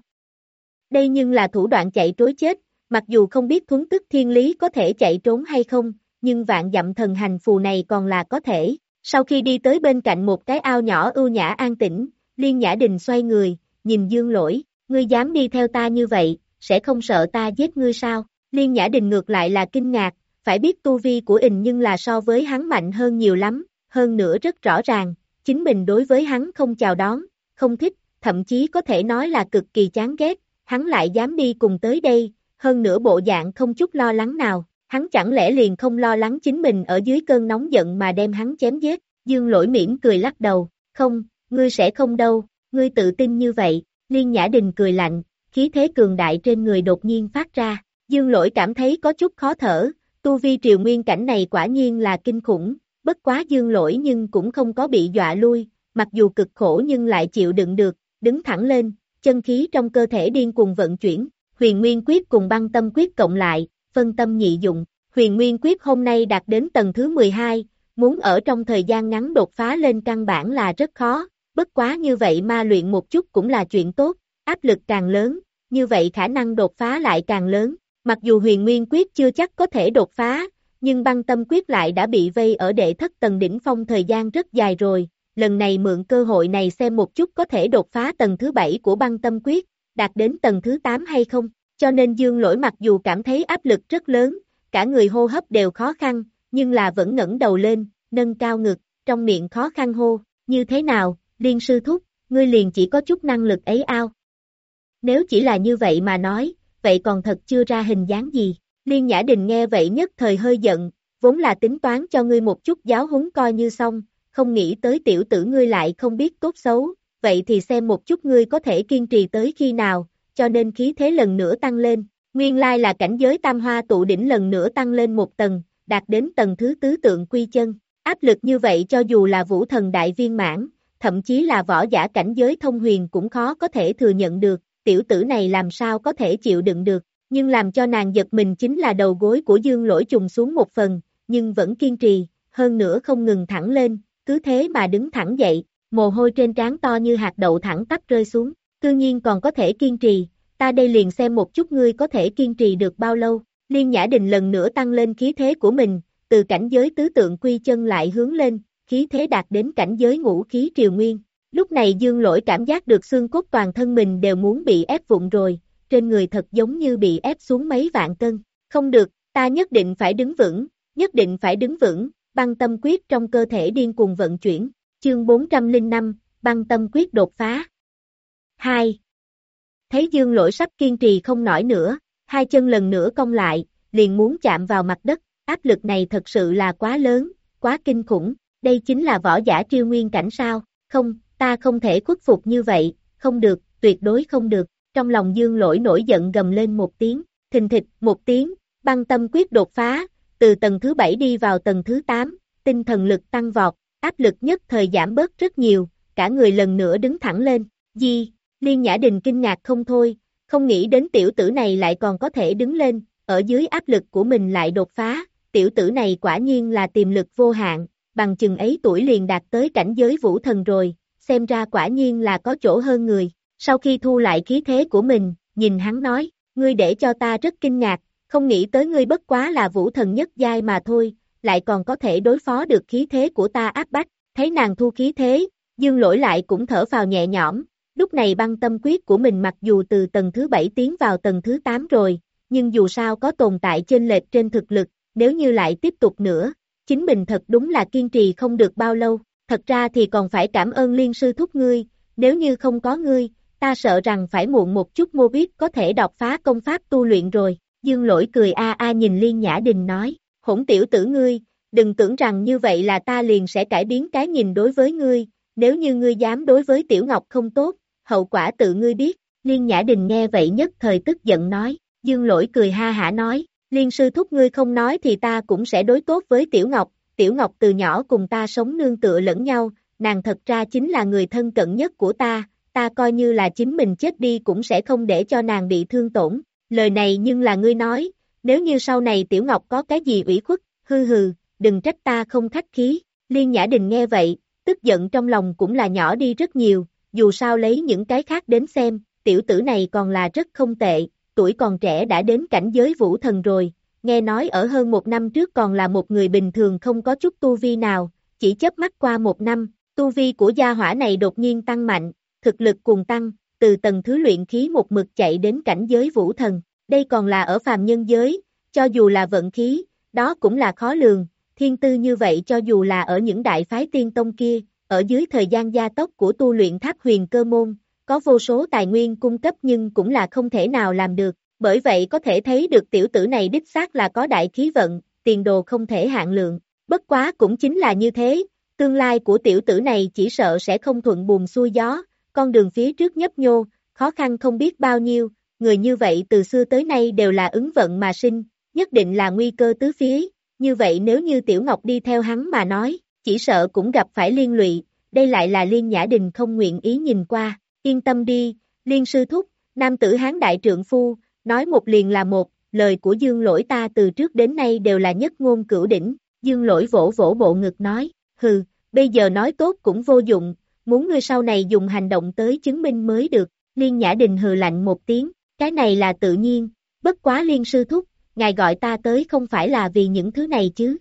Đây nhưng là thủ đoạn chạy trối chết, mặc dù không biết thuấn tức thiên lý có thể chạy trốn hay không, nhưng vạn dặm thần hành phù này còn là có thể. Sau khi đi tới bên cạnh một cái ao nhỏ ưu nhã an tĩnh, Liên Nhã Đình xoay người, nhìn Dương Lỗi, ngươi dám đi theo ta như vậy, sẽ không sợ ta giết ngươi sao? Liên Nhã Đình ngược lại là kinh ngạc, phải biết tu vi của ình nhưng là so với hắn mạnh hơn nhiều lắm, hơn nữa rất rõ ràng, chính mình đối với hắn không chào đón, không thích, thậm chí có thể nói là cực kỳ chán ghét, hắn lại dám đi cùng tới đây, hơn nữa bộ dạng không chút lo lắng nào, hắn chẳng lẽ liền không lo lắng chính mình ở dưới cơn nóng giận mà đem hắn chém giết, dương lỗi mỉm cười lắc đầu, không, ngươi sẽ không đâu, ngươi tự tin như vậy, liên nhã đình cười lạnh, khí thế cường đại trên người đột nhiên phát ra, dương lỗi cảm thấy có chút khó thở, tu vi triều nguyên cảnh này quả nhiên là kinh khủng, bất quá dương lỗi nhưng cũng không có bị dọa lui, mặc dù cực khổ nhưng lại chịu đựng được, đứng thẳng lên, chân khí trong cơ thể điên cuồng vận chuyển, huyền nguyên quyết cùng băng tâm quyết cộng lại, phân tâm nhị dụng, huyền nguyên quyết hôm nay đạt đến tầng thứ 12, muốn ở trong thời gian ngắn đột phá lên căn bản là rất khó, bất quá như vậy ma luyện một chút cũng là chuyện tốt, áp lực càng lớn, như vậy khả năng đột phá lại càng lớn, mặc dù huyền nguyên quyết chưa chắc có thể đột phá, nhưng băng tâm quyết lại đã bị vây ở đệ thất tầng đỉnh phong thời gian rất dài rồi, lần này mượn cơ hội này xem một chút có thể đột phá tầng thứ 7 của băng tâm quyết, đạt đến tầng thứ 8 hay không, cho nên dương lỗi mặc dù cảm thấy áp lực rất lớn, cả người hô hấp đều khó khăn, nhưng là vẫn ngẩng đầu lên, nâng cao ngực, trong miệng khó khăn hô, như thế nào, liên sư thúc, ngươi liền chỉ có chút năng lực ấy ao. Nếu chỉ là như vậy mà nói, vậy còn thật chưa ra hình dáng gì, liên nhã đình nghe vậy nhất thời hơi giận, vốn là tính toán cho ngươi một chút giáo huấn coi như xong, không nghĩ tới tiểu tử ngươi lại không biết tốt xấu, vậy thì xem một chút ngươi có thể kiên trì tới khi nào, cho nên khí thế lần nữa tăng lên, nguyên lai là cảnh giới tam hoa tụ đỉnh lần nữa tăng lên một tầng, đạt đến tầng thứ tứ tượng quy chân, áp lực như vậy cho dù là vũ thần đại viên mãn, thậm chí là võ giả cảnh giới thông huyền cũng khó có thể thừa nhận được, tiểu tử này làm sao có thể chịu đựng được, nhưng làm cho nàng giật mình chính là đầu gối của dương lỗi trùng xuống một phần, nhưng vẫn kiên trì, hơn nữa không ngừng thẳng lên, cứ thế mà đứng thẳng dậy, mồ hôi trên trán to như hạt đậu thẳng tắp rơi xuống, cư nhiên còn có thể kiên trì, ta đây liền xem một chút ngươi có thể kiên trì được bao lâu, liên nhã đình lần nữa tăng lên khí thế của mình, từ cảnh giới tứ tượng quy chân lại hướng lên, khí thế đạt đến cảnh giới ngũ khí triều nguyên. Lúc này dương lỗi cảm giác được xương cốt toàn thân mình đều muốn bị ép vụn rồi, trên người thật giống như bị ép xuống mấy vạn cân. Không được, ta nhất định phải đứng vững, nhất định phải đứng vững, băng tâm quyết trong cơ thể điên cuồng vận chuyển. Chương 405, băng tâm quyết đột phá. 2. Thấy dương lỗi sắp kiên trì không nổi nữa, hai chân lần nữa cong lại, liền muốn chạm vào mặt đất, áp lực này thật sự là quá lớn, quá kinh khủng, đây chính là võ giả triêu nguyên cảnh sao, không, ta không thể khuất phục như vậy, không được, tuyệt đối không được, trong lòng dương lỗi nổi giận gầm lên một tiếng, thình thịch, một tiếng, băng tâm quyết đột phá, từ tầng thứ 7 đi vào tầng thứ 8, tinh thần lực tăng vọt, áp lực nhất thời giảm bớt rất nhiều, cả người lần nữa đứng thẳng lên, di, liên nhã đình kinh ngạc không thôi, không nghĩ đến tiểu tử này lại còn có thể đứng lên, ở dưới áp lực của mình lại đột phá, tiểu tử này quả nhiên là tiềm lực vô hạn, bằng chừng ấy tuổi liền đạt tới cảnh giới vũ thần rồi, xem ra quả nhiên là có chỗ hơn người. Sau khi thu lại khí thế của mình, nhìn hắn nói, ngươi để cho ta rất kinh ngạc, không nghĩ tới ngươi bất quá là vũ thần nhất giai mà thôi, lại còn có thể đối phó được khí thế của ta áp bách, thấy nàng thu khí thế, dương lỗi lại cũng thở vào nhẹ nhõm, lúc này băng tâm quyết của mình mặc dù từ tầng thứ 7 tiến vào tầng thứ 8 rồi, nhưng dù sao có tồn tại trên lệch trên thực lực, nếu như lại tiếp tục nữa, chính mình thật đúng là kiên trì không được bao lâu, thật ra thì còn phải cảm ơn liên sư thúc ngươi, nếu như không có ngươi, ta sợ rằng phải muộn một chút mô biết có thể đọc phá công pháp tu luyện rồi, dương lỗi cười a a nhìn liên nhã đình nói, hỗn tiểu tử ngươi, đừng tưởng rằng như vậy là ta liền sẽ cải biến cái nhìn đối với ngươi, nếu như ngươi dám đối với tiểu ngọc không tốt, hậu quả tự ngươi biết, liên nhã đình nghe vậy nhất thời tức giận nói, dương lỗi cười ha hả nói, Liên sư thúc ngươi không nói thì ta cũng sẽ đối tốt với Tiểu Ngọc, Tiểu Ngọc từ nhỏ cùng ta sống nương tựa lẫn nhau, nàng thật ra chính là người thân cận nhất của ta, ta coi như là chính mình chết đi cũng sẽ không để cho nàng bị thương tổn. Lời này nhưng là ngươi nói, nếu như sau này Tiểu Ngọc có cái gì ủy khuất, hư hừ, đừng trách ta không khách khí. Liên Nhã Đình nghe vậy, tức giận trong lòng cũng là nhỏ đi rất nhiều, dù sao lấy những cái khác đến xem, tiểu tử này còn là rất không tệ, tuổi còn trẻ đã đến cảnh giới vũ thần rồi, nghe nói ở hơn một năm trước còn là một người bình thường không có chút tu vi nào, chỉ chớp mắt qua một năm, tu vi của gia hỏa này đột nhiên tăng mạnh, thực lực cùng tăng, từ tầng thứ luyện khí một mực chạy đến cảnh giới vũ thần, đây còn là ở phàm nhân giới, cho dù là vận khí, đó cũng là khó lường, thiên tư như vậy cho dù là ở những đại phái tiên tông kia, ở dưới thời gian gia tốc của tu luyện tháp huyền cơ môn, có vô số tài nguyên cung cấp nhưng cũng là không thể nào làm được, bởi vậy có thể thấy được tiểu tử này đích xác là có đại khí vận, tiền đồ không thể hạn lượng, bất quá cũng chính là như thế, tương lai của tiểu tử này chỉ sợ sẽ không thuận buồm xuôi gió, con đường phía trước nhấp nhô, khó khăn không biết bao nhiêu, người như vậy từ xưa tới nay đều là ứng vận mà sinh, nhất định là nguy cơ tứ phía, như vậy nếu như Tiểu Ngọc đi theo hắn mà nói, chỉ sợ cũng gặp phải liên lụy, đây lại là liên nhã đình không nguyện ý nhìn qua, Yên tâm đi, liên sư thúc, nam tử hán đại trượng phu, nói một liền là một, lời của dương lỗi ta từ trước đến nay đều là nhất ngôn cửu đỉnh, dương lỗi vỗ vỗ bộ ngực nói, hừ, bây giờ nói tốt cũng vô dụng, muốn ngươi sau này dùng hành động tới chứng minh mới được, liên nhã đình hừ lạnh một tiếng, cái này là tự nhiên, bất quá liên sư thúc, ngài gọi ta tới không phải là vì những thứ này chứ.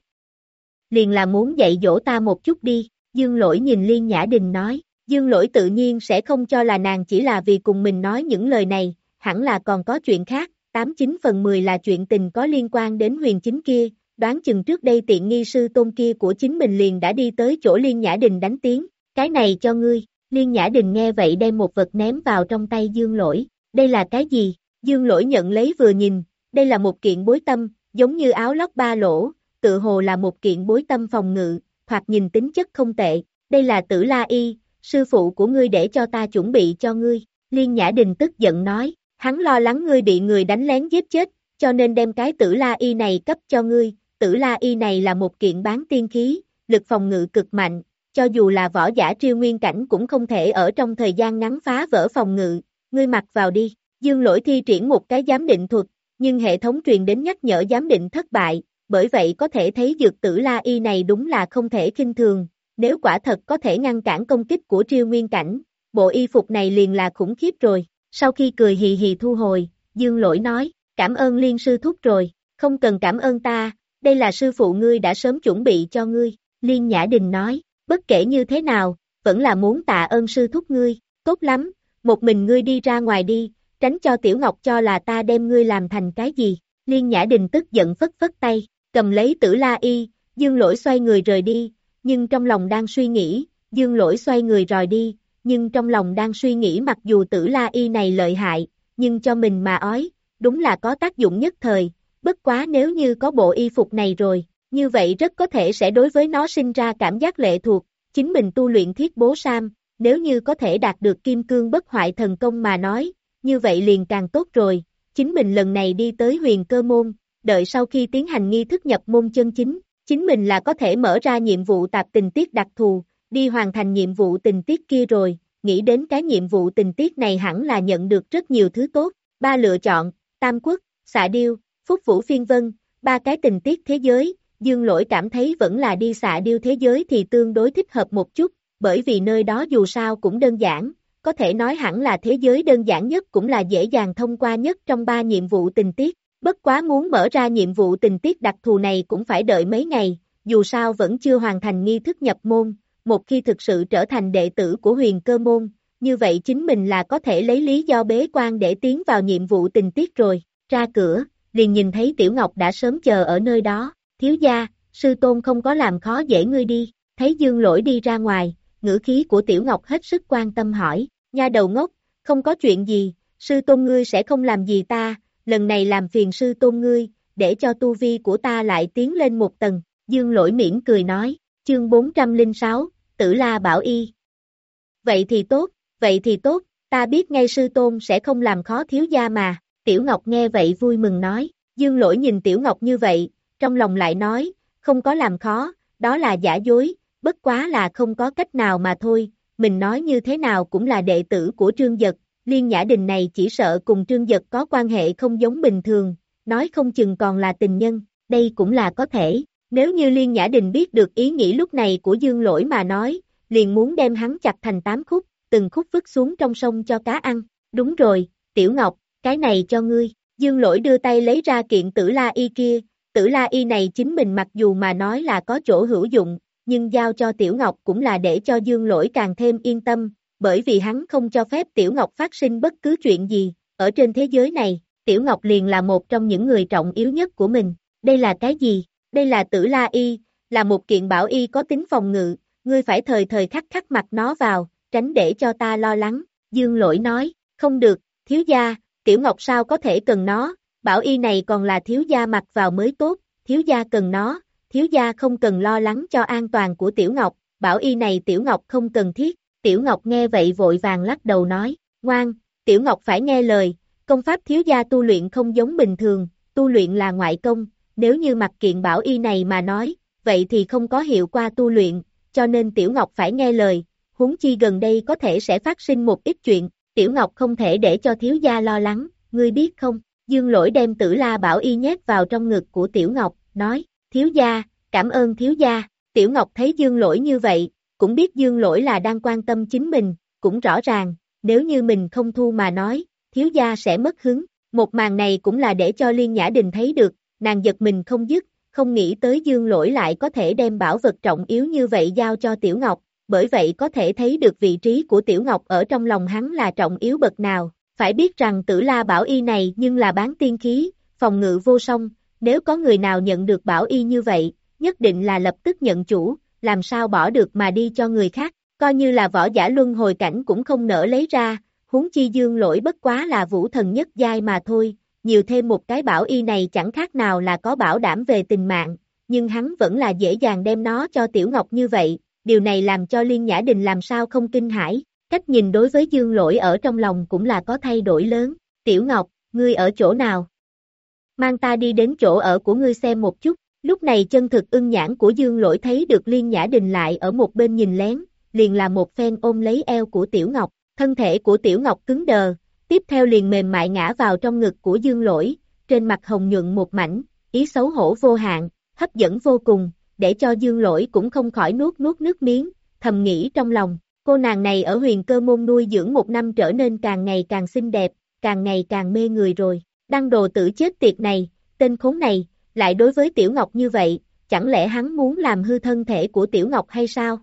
Liền là muốn dạy dỗ ta một chút đi, dương lỗi nhìn liên nhã đình nói, Dương lỗi tự nhiên sẽ không cho là nàng chỉ là vì cùng mình nói những lời này, hẳn là còn có chuyện khác, 89 phần 10 là chuyện tình có liên quan đến huyền chính kia, đoán chừng trước đây tiện nghi sư tôn kia của chính mình liền đã đi tới chỗ Liên Nhã Đình đánh tiếng, cái này cho ngươi, Liên Nhã Đình nghe vậy đem một vật ném vào trong tay Dương Lỗi, đây là cái gì? Dương Lỗi nhận lấy vừa nhìn, đây là một kiện bối tâm, giống như áo lót ba lỗ, tự hồ là một kiện bối tâm phòng ngự, hoặc nhìn tính chất không tệ, đây là tử la y, sư phụ của ngươi để cho ta chuẩn bị cho ngươi, Liên Nhã Đình tức giận nói, hắn lo lắng ngươi bị người đánh lén giết chết, cho nên đem cái tử la y này cấp cho ngươi, tử la y này là một kiện bán tiên khí, lực phòng ngự cực mạnh, cho dù là võ giả triêu nguyên cảnh cũng không thể ở trong thời gian ngắn phá vỡ phòng ngự, ngươi mặc vào đi, dương lỗi thi triển một cái giám định thuật, nhưng hệ thống truyền đến nhắc nhở giám định thất bại, bởi vậy có thể thấy dược tử la y này đúng là không thể kinh thường, nếu quả thật có thể ngăn cản công kích của triêu nguyên cảnh, bộ y phục này liền là khủng khiếp rồi, sau khi cười hì hì thu hồi, dương lỗi nói, cảm ơn liên sư thúc rồi, không cần cảm ơn ta, đây là sư phụ ngươi đã sớm chuẩn bị cho ngươi, liên nhã đình nói, bất kể như thế nào, vẫn là muốn tạ ơn sư thúc ngươi, tốt lắm, một mình ngươi đi ra ngoài đi, tránh cho Tiểu Ngọc cho là ta đem ngươi làm thành cái gì, Liên Nhã Đình tức giận phất phất tay, cầm lấy tử la y, dương lỗi xoay người rời đi, nhưng trong lòng đang suy nghĩ, dương lỗi xoay người rời đi, nhưng trong lòng đang suy nghĩ mặc dù tử la y này lợi hại, nhưng cho mình mà ói, đúng là có tác dụng nhất thời, bất quá nếu như có bộ y phục này rồi, như vậy rất có thể sẽ đối với nó sinh ra cảm giác lệ thuộc, chính mình tu luyện thiết bố sam, nếu như có thể đạt được kim cương bất hoại thần công mà nói, như vậy liền càng tốt rồi, chính mình lần này đi tới huyền cơ môn, đợi sau khi tiến hành nghi thức nhập môn chân chính, chính mình là có thể mở ra nhiệm vụ tạp tình tiết đặc thù, đi hoàn thành nhiệm vụ tình tiết kia rồi, nghĩ đến cái nhiệm vụ tình tiết này hẳn là nhận được rất nhiều thứ tốt, ba lựa chọn, Tam Quốc, Xạ Điêu, Phúc Vũ Phiên Vân, ba cái tình tiết thế giới, Dương Lỗi cảm thấy vẫn là đi xạ điêu thế giới thì tương đối thích hợp một chút, bởi vì nơi đó dù sao cũng đơn giản, có thể nói hẳn là thế giới đơn giản nhất cũng là dễ dàng thông qua nhất trong ba nhiệm vụ tình tiết. Bất quá muốn mở ra nhiệm vụ tình tiết đặc thù này cũng phải đợi mấy ngày, dù sao vẫn chưa hoàn thành nghi thức nhập môn, một khi thực sự trở thành đệ tử của huyền cơ môn, như vậy chính mình là có thể lấy lý do bế quan để tiến vào nhiệm vụ tình tiết rồi, ra cửa, liền nhìn thấy Tiểu Ngọc đã sớm chờ ở nơi đó, thiếu gia, sư tôn không có làm khó dễ ngươi đi, thấy dương lỗi đi ra ngoài, ngữ khí của Tiểu Ngọc hết sức quan tâm hỏi, nha đầu ngốc, không có chuyện gì, sư tôn ngươi sẽ không làm gì ta, lần này làm phiền sư tôn ngươi, để cho tu vi của ta lại tiến lên một tầng, dương lỗi miễn cười nói, chương 406, tử la bảo y. Vậy thì tốt, vậy thì tốt, ta biết ngay sư tôn sẽ không làm khó thiếu gia mà, Tiểu Ngọc nghe vậy vui mừng nói, dương lỗi nhìn Tiểu Ngọc như vậy, trong lòng lại nói, không có làm khó, đó là giả dối, bất quá là không có cách nào mà thôi, mình nói như thế nào cũng là đệ tử của Trương giật, Liên Nhã Đình này chỉ sợ cùng Trương Dật có quan hệ không giống bình thường, nói không chừng còn là tình nhân, đây cũng là có thể, nếu như Liên Nhã Đình biết được ý nghĩ lúc này của Dương Lỗi mà nói, liền muốn đem hắn chặt thành tám khúc, từng khúc vứt xuống trong sông cho cá ăn, đúng rồi, Tiểu Ngọc, cái này cho ngươi, Dương Lỗi đưa tay lấy ra kiện tử la y kia, tử la y này chính mình mặc dù mà nói là có chỗ hữu dụng, nhưng giao cho Tiểu Ngọc cũng là để cho Dương Lỗi càng thêm yên tâm, bởi vì hắn không cho phép Tiểu Ngọc phát sinh bất cứ chuyện gì, ở trên thế giới này, Tiểu Ngọc liền là một trong những người trọng yếu nhất của mình. Đây là cái gì? Đây là tử la y, là một kiện bảo y có tính phòng ngự, ngươi phải thời thời khắc khắc mặt nó vào, tránh để cho ta lo lắng. Dương Lỗi nói, không được, thiếu gia, Tiểu Ngọc sao có thể cần nó, bảo y này còn là thiếu gia mặc vào mới tốt, thiếu gia cần nó, thiếu gia không cần lo lắng cho an toàn của Tiểu Ngọc, bảo y này Tiểu Ngọc không cần thiết, Tiểu Ngọc nghe vậy vội vàng lắc đầu nói, ngoan, Tiểu Ngọc phải nghe lời, công pháp thiếu gia tu luyện không giống bình thường, tu luyện là ngoại công, nếu như mặc kiện bảo y này mà nói, vậy thì không có hiệu qua tu luyện, cho nên Tiểu Ngọc phải nghe lời, huống chi gần đây có thể sẽ phát sinh một ít chuyện, Tiểu Ngọc không thể để cho thiếu gia lo lắng, ngươi biết không, Dương lỗi đem tử la bảo y nhét vào trong ngực của Tiểu Ngọc, nói, thiếu gia, cảm ơn thiếu gia, Tiểu Ngọc thấy dương lỗi như vậy, cũng biết dương lỗi là đang quan tâm chính mình, cũng rõ ràng, nếu như mình không thu mà nói, thiếu gia sẽ mất hứng, một màn này cũng là để cho Liên Nhã Đình thấy được, nàng giật mình không dứt, không nghĩ tới dương lỗi lại có thể đem bảo vật trọng yếu như vậy giao cho Tiểu Ngọc, bởi vậy có thể thấy được vị trí của Tiểu Ngọc ở trong lòng hắn là trọng yếu bậc nào, Phải biết rằng tử la bảo y này nhưng là bán tiên khí, phòng ngự vô song, nếu có người nào nhận được bảo y như vậy, nhất định là lập tức nhận chủ, làm sao bỏ được mà đi cho người khác, coi như là võ giả luân hồi cảnh cũng không nỡ lấy ra, huống chi dương lỗi bất quá là vũ thần nhất giai mà thôi, nhiều thêm một cái bảo y này chẳng khác nào là có bảo đảm về tình mạng, nhưng hắn vẫn là dễ dàng đem nó cho Tiểu Ngọc như vậy, điều này làm cho Liên Nhã Đình làm sao không kinh hãi, cách nhìn đối với dương lỗi ở trong lòng cũng là có thay đổi lớn, Tiểu Ngọc, ngươi ở chỗ nào? Mang ta đi đến chỗ ở của ngươi xem một chút, lúc này chân thực ưng nhãn của dương lỗi thấy được Liên Nhã Đình lại ở một bên nhìn lén, liền là một phen ôm lấy eo của Tiểu Ngọc, thân thể của Tiểu Ngọc cứng đờ, tiếp theo liền mềm mại ngã vào trong ngực của Dương Lỗi, trên mặt hồng nhuận một mảnh, ý xấu hổ vô hạn, hấp dẫn vô cùng, để cho Dương Lỗi cũng không khỏi nuốt nuốt nước miếng, thầm nghĩ trong lòng, cô nàng này ở huyền cơ môn nuôi dưỡng một năm trở nên càng ngày càng xinh đẹp, càng ngày càng mê người rồi, đăng đồ tử chết tiệt này, tên khốn này, lại đối với Tiểu Ngọc như vậy, chẳng lẽ hắn muốn làm hư thân thể của Tiểu Ngọc hay sao?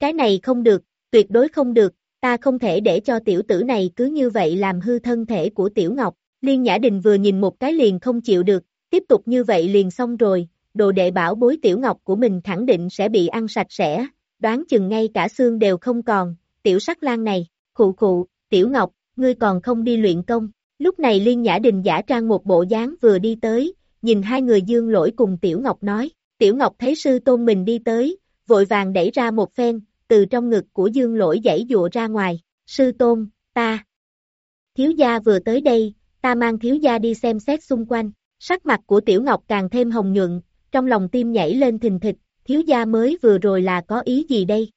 Cái này không được, tuyệt đối không được, ta không thể để cho tiểu tử này cứ như vậy làm hư thân thể của tiểu ngọc. Liên Nhã Đình vừa nhìn một cái liền không chịu được, tiếp tục như vậy liền xong rồi, đồ đệ bảo bối tiểu ngọc của mình khẳng định sẽ bị ăn sạch sẽ, đoán chừng ngay cả xương đều không còn, tiểu sắc lan này, khụ khụ, tiểu ngọc, ngươi còn không đi luyện công. Lúc này Liên Nhã Đình giả trang một bộ dáng vừa đi tới, nhìn hai người dương lỗi cùng Tiểu Ngọc nói, Tiểu Ngọc thấy sư tôn mình đi tới, vội vàng đẩy ra một phen, từ trong ngực của dương lỗi dãy dụa ra ngoài, sư tôn, ta. Thiếu gia vừa tới đây, ta mang thiếu gia đi xem xét xung quanh, sắc mặt của tiểu ngọc càng thêm hồng nhuận, trong lòng tim nhảy lên thình thịch, thiếu gia mới vừa rồi là có ý gì đây?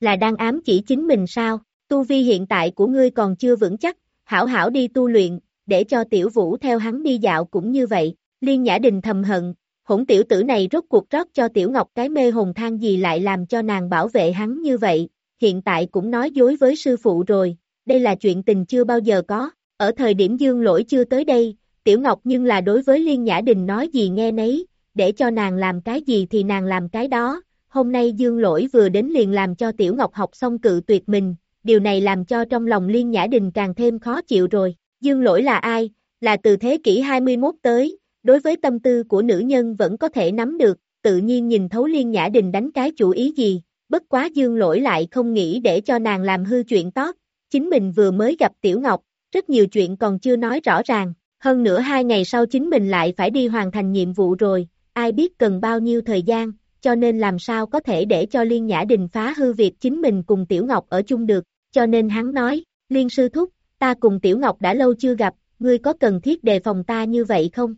Là đang ám chỉ chính mình sao? Tu vi hiện tại của ngươi còn chưa vững chắc, hảo hảo đi tu luyện, để cho tiểu vũ theo hắn đi dạo cũng như vậy, liên nhã đình thầm hận, hỗn tiểu tử này rốt cuộc rót cho tiểu ngọc cái mê hồn than gì lại làm cho nàng bảo vệ hắn như vậy, hiện tại cũng nói dối với sư phụ rồi, đây là chuyện tình chưa bao giờ có, ở thời điểm dương lỗi chưa tới đây, tiểu ngọc nhưng là đối với liên nhã đình nói gì nghe nấy, để cho nàng làm cái gì thì nàng làm cái đó, hôm nay dương lỗi vừa đến liền làm cho tiểu ngọc học xong cự tuyệt mình, điều này làm cho trong lòng liên nhã đình càng thêm khó chịu rồi, dương lỗi là ai, là từ thế kỷ 21 tới, đối với tâm tư của nữ nhân vẫn có thể nắm được, tự nhiên nhìn thấu liên nhã đình đánh cái chủ ý gì, bất quá dương lỗi lại không nghĩ để cho nàng làm hư chuyện tốt, chính mình vừa mới gặp Tiểu Ngọc, rất nhiều chuyện còn chưa nói rõ ràng, hơn nữa hai ngày sau chính mình lại phải đi hoàn thành nhiệm vụ rồi, ai biết cần bao nhiêu thời gian, cho nên làm sao có thể để cho Liên Nhã Đình phá hư việc chính mình cùng Tiểu Ngọc ở chung được, cho nên hắn nói, Liên Sư Thúc, ta cùng Tiểu Ngọc đã lâu chưa gặp, ngươi có cần thiết đề phòng ta như vậy không?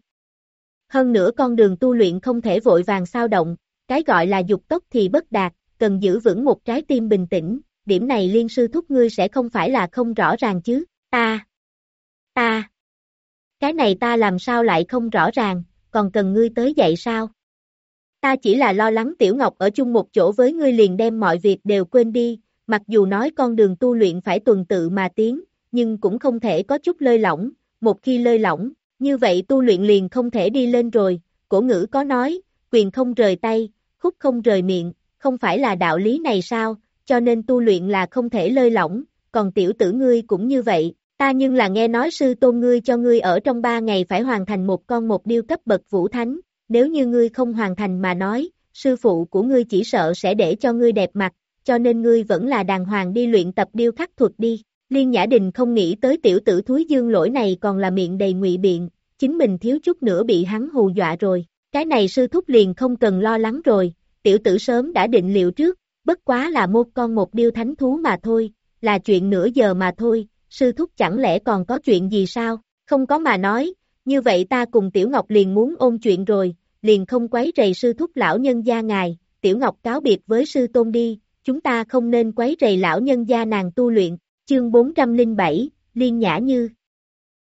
Hơn nữa con đường tu luyện không thể vội vàng sao động, cái gọi là dục tốc thì bất đạt, cần giữ vững một trái tim bình tĩnh, điểm này liên sư thúc ngươi sẽ không phải là không rõ ràng chứ, ta, ta, cái này ta làm sao lại không rõ ràng, còn cần ngươi tới dạy sao? Ta chỉ là lo lắng Tiểu Ngọc ở chung một chỗ với ngươi liền đem mọi việc đều quên đi, mặc dù nói con đường tu luyện phải tuần tự mà tiến, nhưng cũng không thể có chút lơi lỏng, một khi lơi lỏng, như vậy tu luyện liền không thể đi lên rồi, cổ ngữ có nói, quyền không rời tay, khúc không rời miệng, không phải là đạo lý này sao, cho nên tu luyện là không thể lơi lỏng, còn tiểu tử ngươi cũng như vậy, ta nhưng là nghe nói sư tôn ngươi cho ngươi ở trong ba ngày phải hoàn thành một con một điêu cấp bậc vũ thánh, nếu như ngươi không hoàn thành mà nói, sư phụ của ngươi chỉ sợ sẽ để cho ngươi đẹp mặt, cho nên ngươi vẫn là đàng hoàng đi luyện tập điêu khắc thuật đi. Liên Nhã Đình không nghĩ tới tiểu tử thúi dương lỗi này còn là miệng đầy ngụy biện, chính mình thiếu chút nữa bị hắn hù dọa rồi. Cái này sư thúc liền không cần lo lắng rồi, tiểu tử sớm đã định liệu trước, bất quá là một con một điêu thánh thú mà thôi, là chuyện nửa giờ mà thôi, sư thúc chẳng lẽ còn có chuyện gì sao, không có mà nói, như vậy ta cùng Tiểu Ngọc liền muốn ôn chuyện rồi, liền không quấy rầy sư thúc lão nhân gia ngài, Tiểu Ngọc cáo biệt với sư tôn đi, chúng ta không nên quấy rầy lão nhân gia nàng tu luyện, Chương 407, Liên Nhã Như.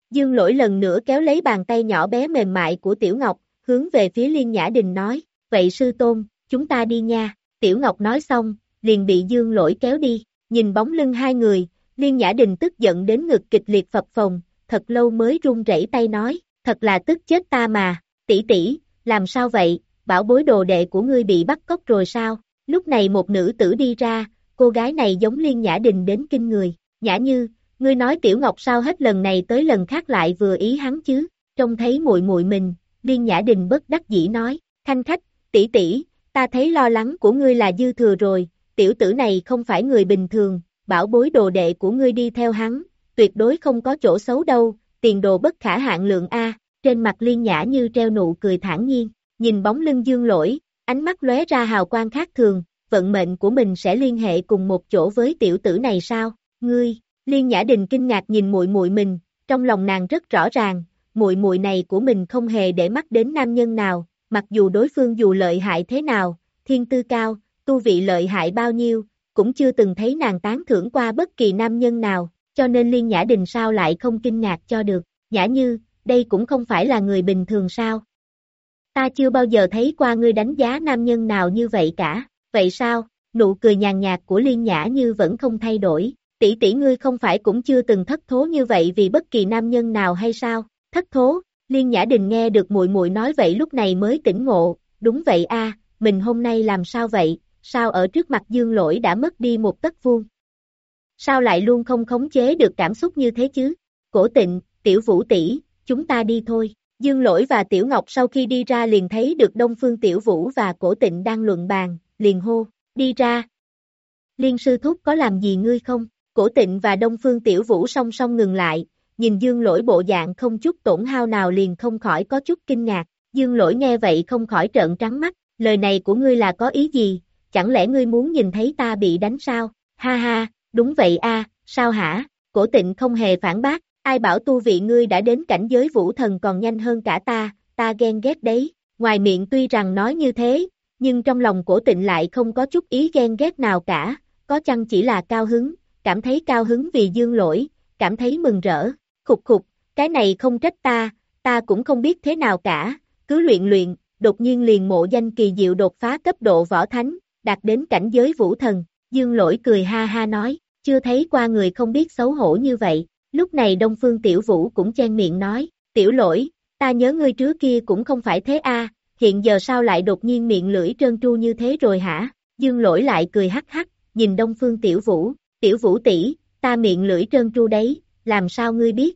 Dương lỗi lần nữa kéo lấy bàn tay nhỏ bé mềm mại của Tiểu Ngọc, hướng về phía Liên Nhã Đình nói, vậy sư tôn, chúng ta đi nha, Tiểu Ngọc nói xong, liền bị Dương lỗi kéo đi, nhìn bóng lưng hai người, Liên Nhã Đình tức giận đến ngực kịch liệt phập phồng, thật lâu mới run rẩy tay nói, thật là tức chết ta mà, tỷ tỷ, làm sao vậy, bảo bối đồ đệ của ngươi bị bắt cóc rồi sao, lúc này một nữ tử đi ra, cô gái này giống Liên Nhã Đình đến kinh người, Nhã Như, ngươi nói Tiểu Ngọc sao hết lần này tới lần khác lại vừa ý hắn chứ, trông thấy muội muội mình, Liên Nhã Đình bất đắc dĩ nói, Khanh khách, tỷ tỷ, ta thấy lo lắng của ngươi là dư thừa rồi, tiểu tử này không phải người bình thường, bảo bối đồ đệ của ngươi đi theo hắn, tuyệt đối không có chỗ xấu đâu, tiền đồ bất khả hạn lượng A, trên mặt liên nhã như treo nụ cười thản nhiên, nhìn bóng lưng dương lỗi, ánh mắt lóe ra hào quang khác thường, vận mệnh của mình sẽ liên hệ cùng một chỗ với tiểu tử này sao, ngươi, liên nhã đình kinh ngạc nhìn muội muội mình, trong lòng nàng rất rõ ràng, muội muội này của mình không hề để mắt đến nam nhân nào, mặc dù đối phương dù lợi hại thế nào, thiên tư cao, tu vị lợi hại bao nhiêu, cũng chưa từng thấy nàng tán thưởng qua bất kỳ nam nhân nào, cho nên Liên Nhã Đình sao lại không kinh ngạc cho được, Nhã Như, đây cũng không phải là người bình thường sao. Ta chưa bao giờ thấy qua ngươi đánh giá nam nhân nào như vậy cả, vậy sao, nụ cười nhàn nhạt của Liên Nhã Như vẫn không thay đổi, tỷ tỷ ngươi không phải cũng chưa từng thất thố như vậy vì bất kỳ nam nhân nào hay sao, thất thố, Liên Nhã Đình nghe được muội muội nói vậy lúc này mới tỉnh ngộ, đúng vậy a, mình hôm nay làm sao vậy, sao ở trước mặt Dương Lỗi đã mất đi một tấc vuông. Sao lại luôn không khống chế được cảm xúc như thế chứ? Cổ tịnh, tiểu vũ tỷ, chúng ta đi thôi. Dương Lỗi và Tiểu Ngọc sau khi đi ra liền thấy được Đông Phương Tiểu Vũ và Cổ Tịnh đang luận bàn, liền hô, đi ra. Liên sư thúc có làm gì ngươi không? Cổ Tịnh và Đông Phương Tiểu Vũ song song ngừng lại, nhìn Dương Lỗi bộ dạng không chút tổn hao nào liền không khỏi có chút kinh ngạc. Dương Lỗi nghe vậy không khỏi trợn trắng mắt, lời này của ngươi là có ý gì, chẳng lẽ ngươi muốn nhìn thấy ta bị đánh sao? Ha ha, đúng vậy a, sao hả? Cổ tịnh không hề phản bác, ai bảo tu vị ngươi đã đến cảnh giới vũ thần còn nhanh hơn cả ta, ta ghen ghét đấy. Ngoài miệng tuy rằng nói như thế, nhưng trong lòng cổ tịnh lại không có chút ý ghen ghét nào cả, có chăng chỉ là cao hứng, cảm thấy cao hứng vì dương lỗi, cảm thấy mừng rỡ, khục khục, cái này không trách ta, ta cũng không biết thế nào cả, cứ luyện luyện, đột nhiên liền mộ danh kỳ diệu đột phá cấp độ võ thánh, đạt đến cảnh giới vũ thần, dương lỗi cười ha ha nói, chưa thấy qua người không biết xấu hổ như vậy, lúc này Đông Phương Tiểu Vũ cũng chen miệng nói, tiểu lỗi, ta nhớ ngươi trước kia cũng không phải thế a hiện giờ sao lại đột nhiên miệng lưỡi trơn tru như thế rồi hả, dương lỗi lại cười hắc hắc, nhìn Đông Phương Tiểu Vũ, Tiểu Vũ tỷ ta miệng lưỡi trơn tru đấy, làm sao ngươi biết?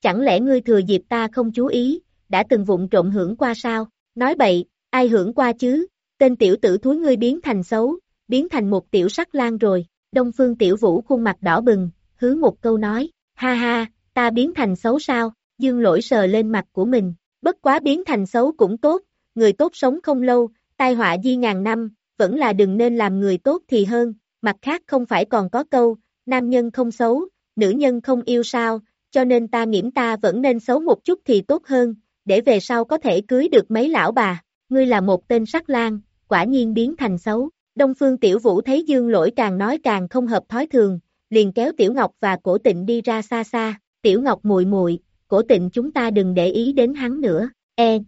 Chẳng lẽ ngươi thừa dịp ta không chú ý, đã từng vụng trộm hưởng qua sao? Nói bậy, ai hưởng qua chứ? Tên tiểu tử thúi ngươi biến thành xấu, biến thành một tiểu sắc lan rồi. Đông Phương Tiểu Vũ khuôn mặt đỏ bừng, hứ một câu nói, ha ha, ta biến thành xấu sao? Dương lỗi sờ lên mặt của mình, bất quá biến thành xấu cũng tốt, người tốt sống không lâu, tai họa di ngàn năm, vẫn là đừng nên làm người tốt thì hơn, mặt khác không phải còn có câu, nam nhân không xấu, nữ nhân không yêu sao, cho nên ta nghiễm ta vẫn nên xấu một chút thì tốt hơn, để về sau có thể cưới được mấy lão bà, ngươi là một tên sắc lang, quả nhiên biến thành xấu. Đông Phương Tiểu Vũ thấy Dương Lỗi càng nói càng không hợp thói thường, liền kéo Tiểu Ngọc và Cổ Tịnh đi ra xa xa, Tiểu Ngọc muội muội, Cổ Tịnh chúng ta đừng để ý đến hắn nữa, e.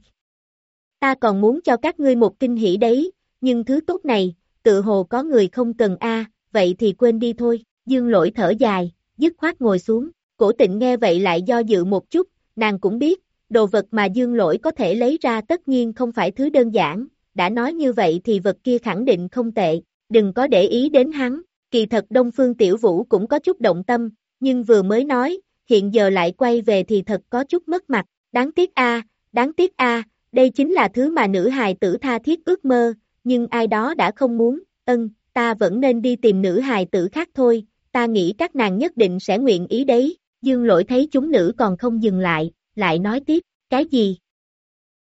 Ta còn muốn cho các ngươi một kinh hỉ đấy, nhưng thứ tốt này, tự hồ có người không cần a, vậy thì quên đi thôi, Dương Lỗi thở dài, dứt khoát ngồi xuống, Cổ Tịnh nghe vậy lại do dự một chút, nàng cũng biết, đồ vật mà Dương Lỗi có thể lấy ra tất nhiên không phải thứ đơn giản, đã nói như vậy thì vật kia khẳng định không tệ, đừng có để ý đến hắn, kỳ thật Đông Phương Tiểu Vũ cũng có chút động tâm, nhưng vừa mới nói, hiện giờ lại quay về thì thật có chút mất mặt, đáng tiếc a, đáng tiếc a, đây chính là thứ mà nữ hài tử tha thiết ước mơ, nhưng ai đó đã không muốn, ân, ta vẫn nên đi tìm nữ hài tử khác thôi, ta nghĩ các nàng nhất định sẽ nguyện ý đấy, dương lỗi thấy chúng nữ còn không dừng lại, lại nói tiếp, cái gì?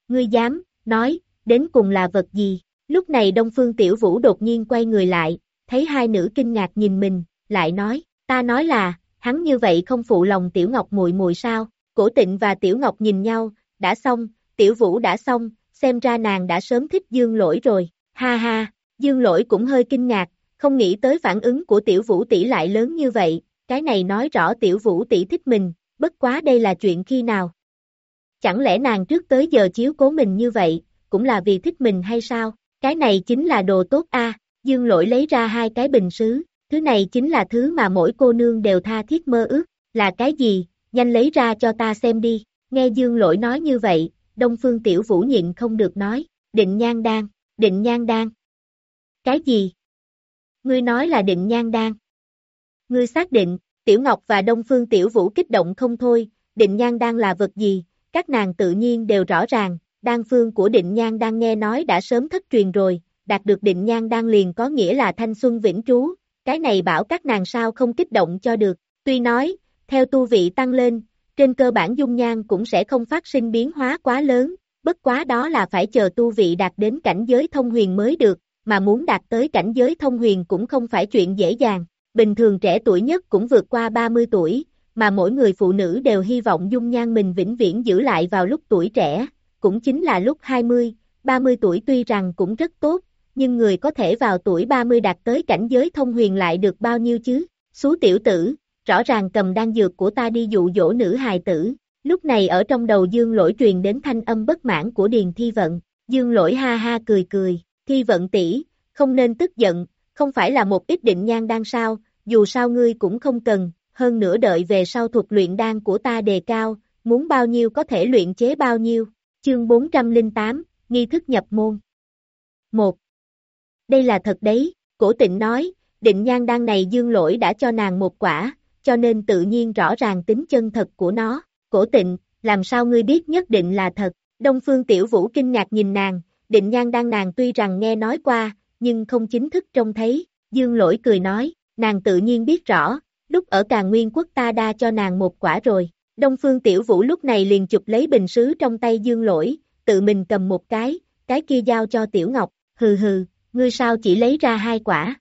Ngươi dám, nói, đến cùng là vật gì? Lúc này Đông Phương Tiểu Vũ đột nhiên quay người lại, thấy hai nữ kinh ngạc nhìn mình, lại nói, ta nói là, hắn như vậy không phụ lòng Tiểu Ngọc muội muội sao? Cổ Tịnh và Tiểu Ngọc nhìn nhau, đã xong, Tiểu Vũ đã xong, xem ra nàng đã sớm thích Dương Lỗi rồi, ha ha, Dương Lỗi cũng hơi kinh ngạc, không nghĩ tới phản ứng của Tiểu Vũ tỷ lại lớn như vậy, cái này nói rõ Tiểu Vũ tỷ thích mình, bất quá đây là chuyện khi nào? Chẳng lẽ nàng trước tới giờ chiếu cố mình như vậy, cũng là vì thích mình hay sao? Cái này chính là đồ tốt a. Dương lỗi lấy ra hai cái bình sứ, thứ này chính là thứ mà mỗi cô nương đều tha thiết mơ ước, là cái gì, nhanh lấy ra cho ta xem đi, nghe dương lỗi nói như vậy, Đông Phương Tiểu Vũ nhịn không được nói, định nhan đan, định nhan đan. Cái gì? Ngươi nói là định nhan đan. Ngươi xác định, Tiểu Ngọc và Đông Phương Tiểu Vũ kích động không thôi, định nhan Đan là vật gì, các nàng tự nhiên đều rõ ràng, đan phương của định nhan đang nghe nói đã sớm thất truyền rồi, đạt được định nhan Đan liền có nghĩa là thanh xuân vĩnh trú, cái này bảo các nàng sao không kích động cho được, tuy nói, theo tu vị tăng lên, trên cơ bản dung nhan cũng sẽ không phát sinh biến hóa quá lớn, bất quá đó là phải chờ tu vị đạt đến cảnh giới thông huyền mới được, mà muốn đạt tới cảnh giới thông huyền cũng không phải chuyện dễ dàng, bình thường trẻ tuổi nhất cũng vượt qua 30 tuổi, mà mỗi người phụ nữ đều hy vọng dung nhan mình vĩnh viễn giữ lại vào lúc tuổi trẻ, cũng chính là lúc 20, 30 tuổi tuy rằng cũng rất tốt, nhưng người có thể vào tuổi 30 đạt tới cảnh giới thông huyền lại được bao nhiêu chứ? Xú tiểu tử, rõ ràng cầm đan dược của ta đi dụ dỗ nữ hài tử. Lúc này ở trong đầu Dương lỗi truyền đến thanh âm bất mãn của Điền Thi Vận. Dương lỗi ha ha cười cười, Thi Vận tỷ không nên tức giận, không phải là một ít định nhan đan sao, dù sao ngươi cũng không cần, hơn nữa đợi về sau thuật luyện đan của ta đề cao, muốn bao nhiêu có thể luyện chế bao nhiêu. Chương 408, Nghi thức nhập môn 1. Đây là thật đấy, cổ tịnh nói, định nhan đan này dương lỗi đã cho nàng một quả, cho nên tự nhiên rõ ràng tính chân thật của nó. Cổ tịnh, làm sao ngươi biết nhất định là thật? Đông Phương Tiểu Vũ kinh ngạc nhìn nàng, định nhan đang nàng tuy rằng nghe nói qua, nhưng không chính thức trông thấy. Dương lỗi cười nói, nàng tự nhiên biết rõ, lúc ở càng nguyên quốc ta đa cho nàng một quả rồi. Đông Phương Tiểu Vũ lúc này liền chụp lấy bình sứ trong tay Dương lỗi, tự mình cầm một cái, cái kia giao cho Tiểu Ngọc, hừ hừ, ngươi sao chỉ lấy ra hai quả.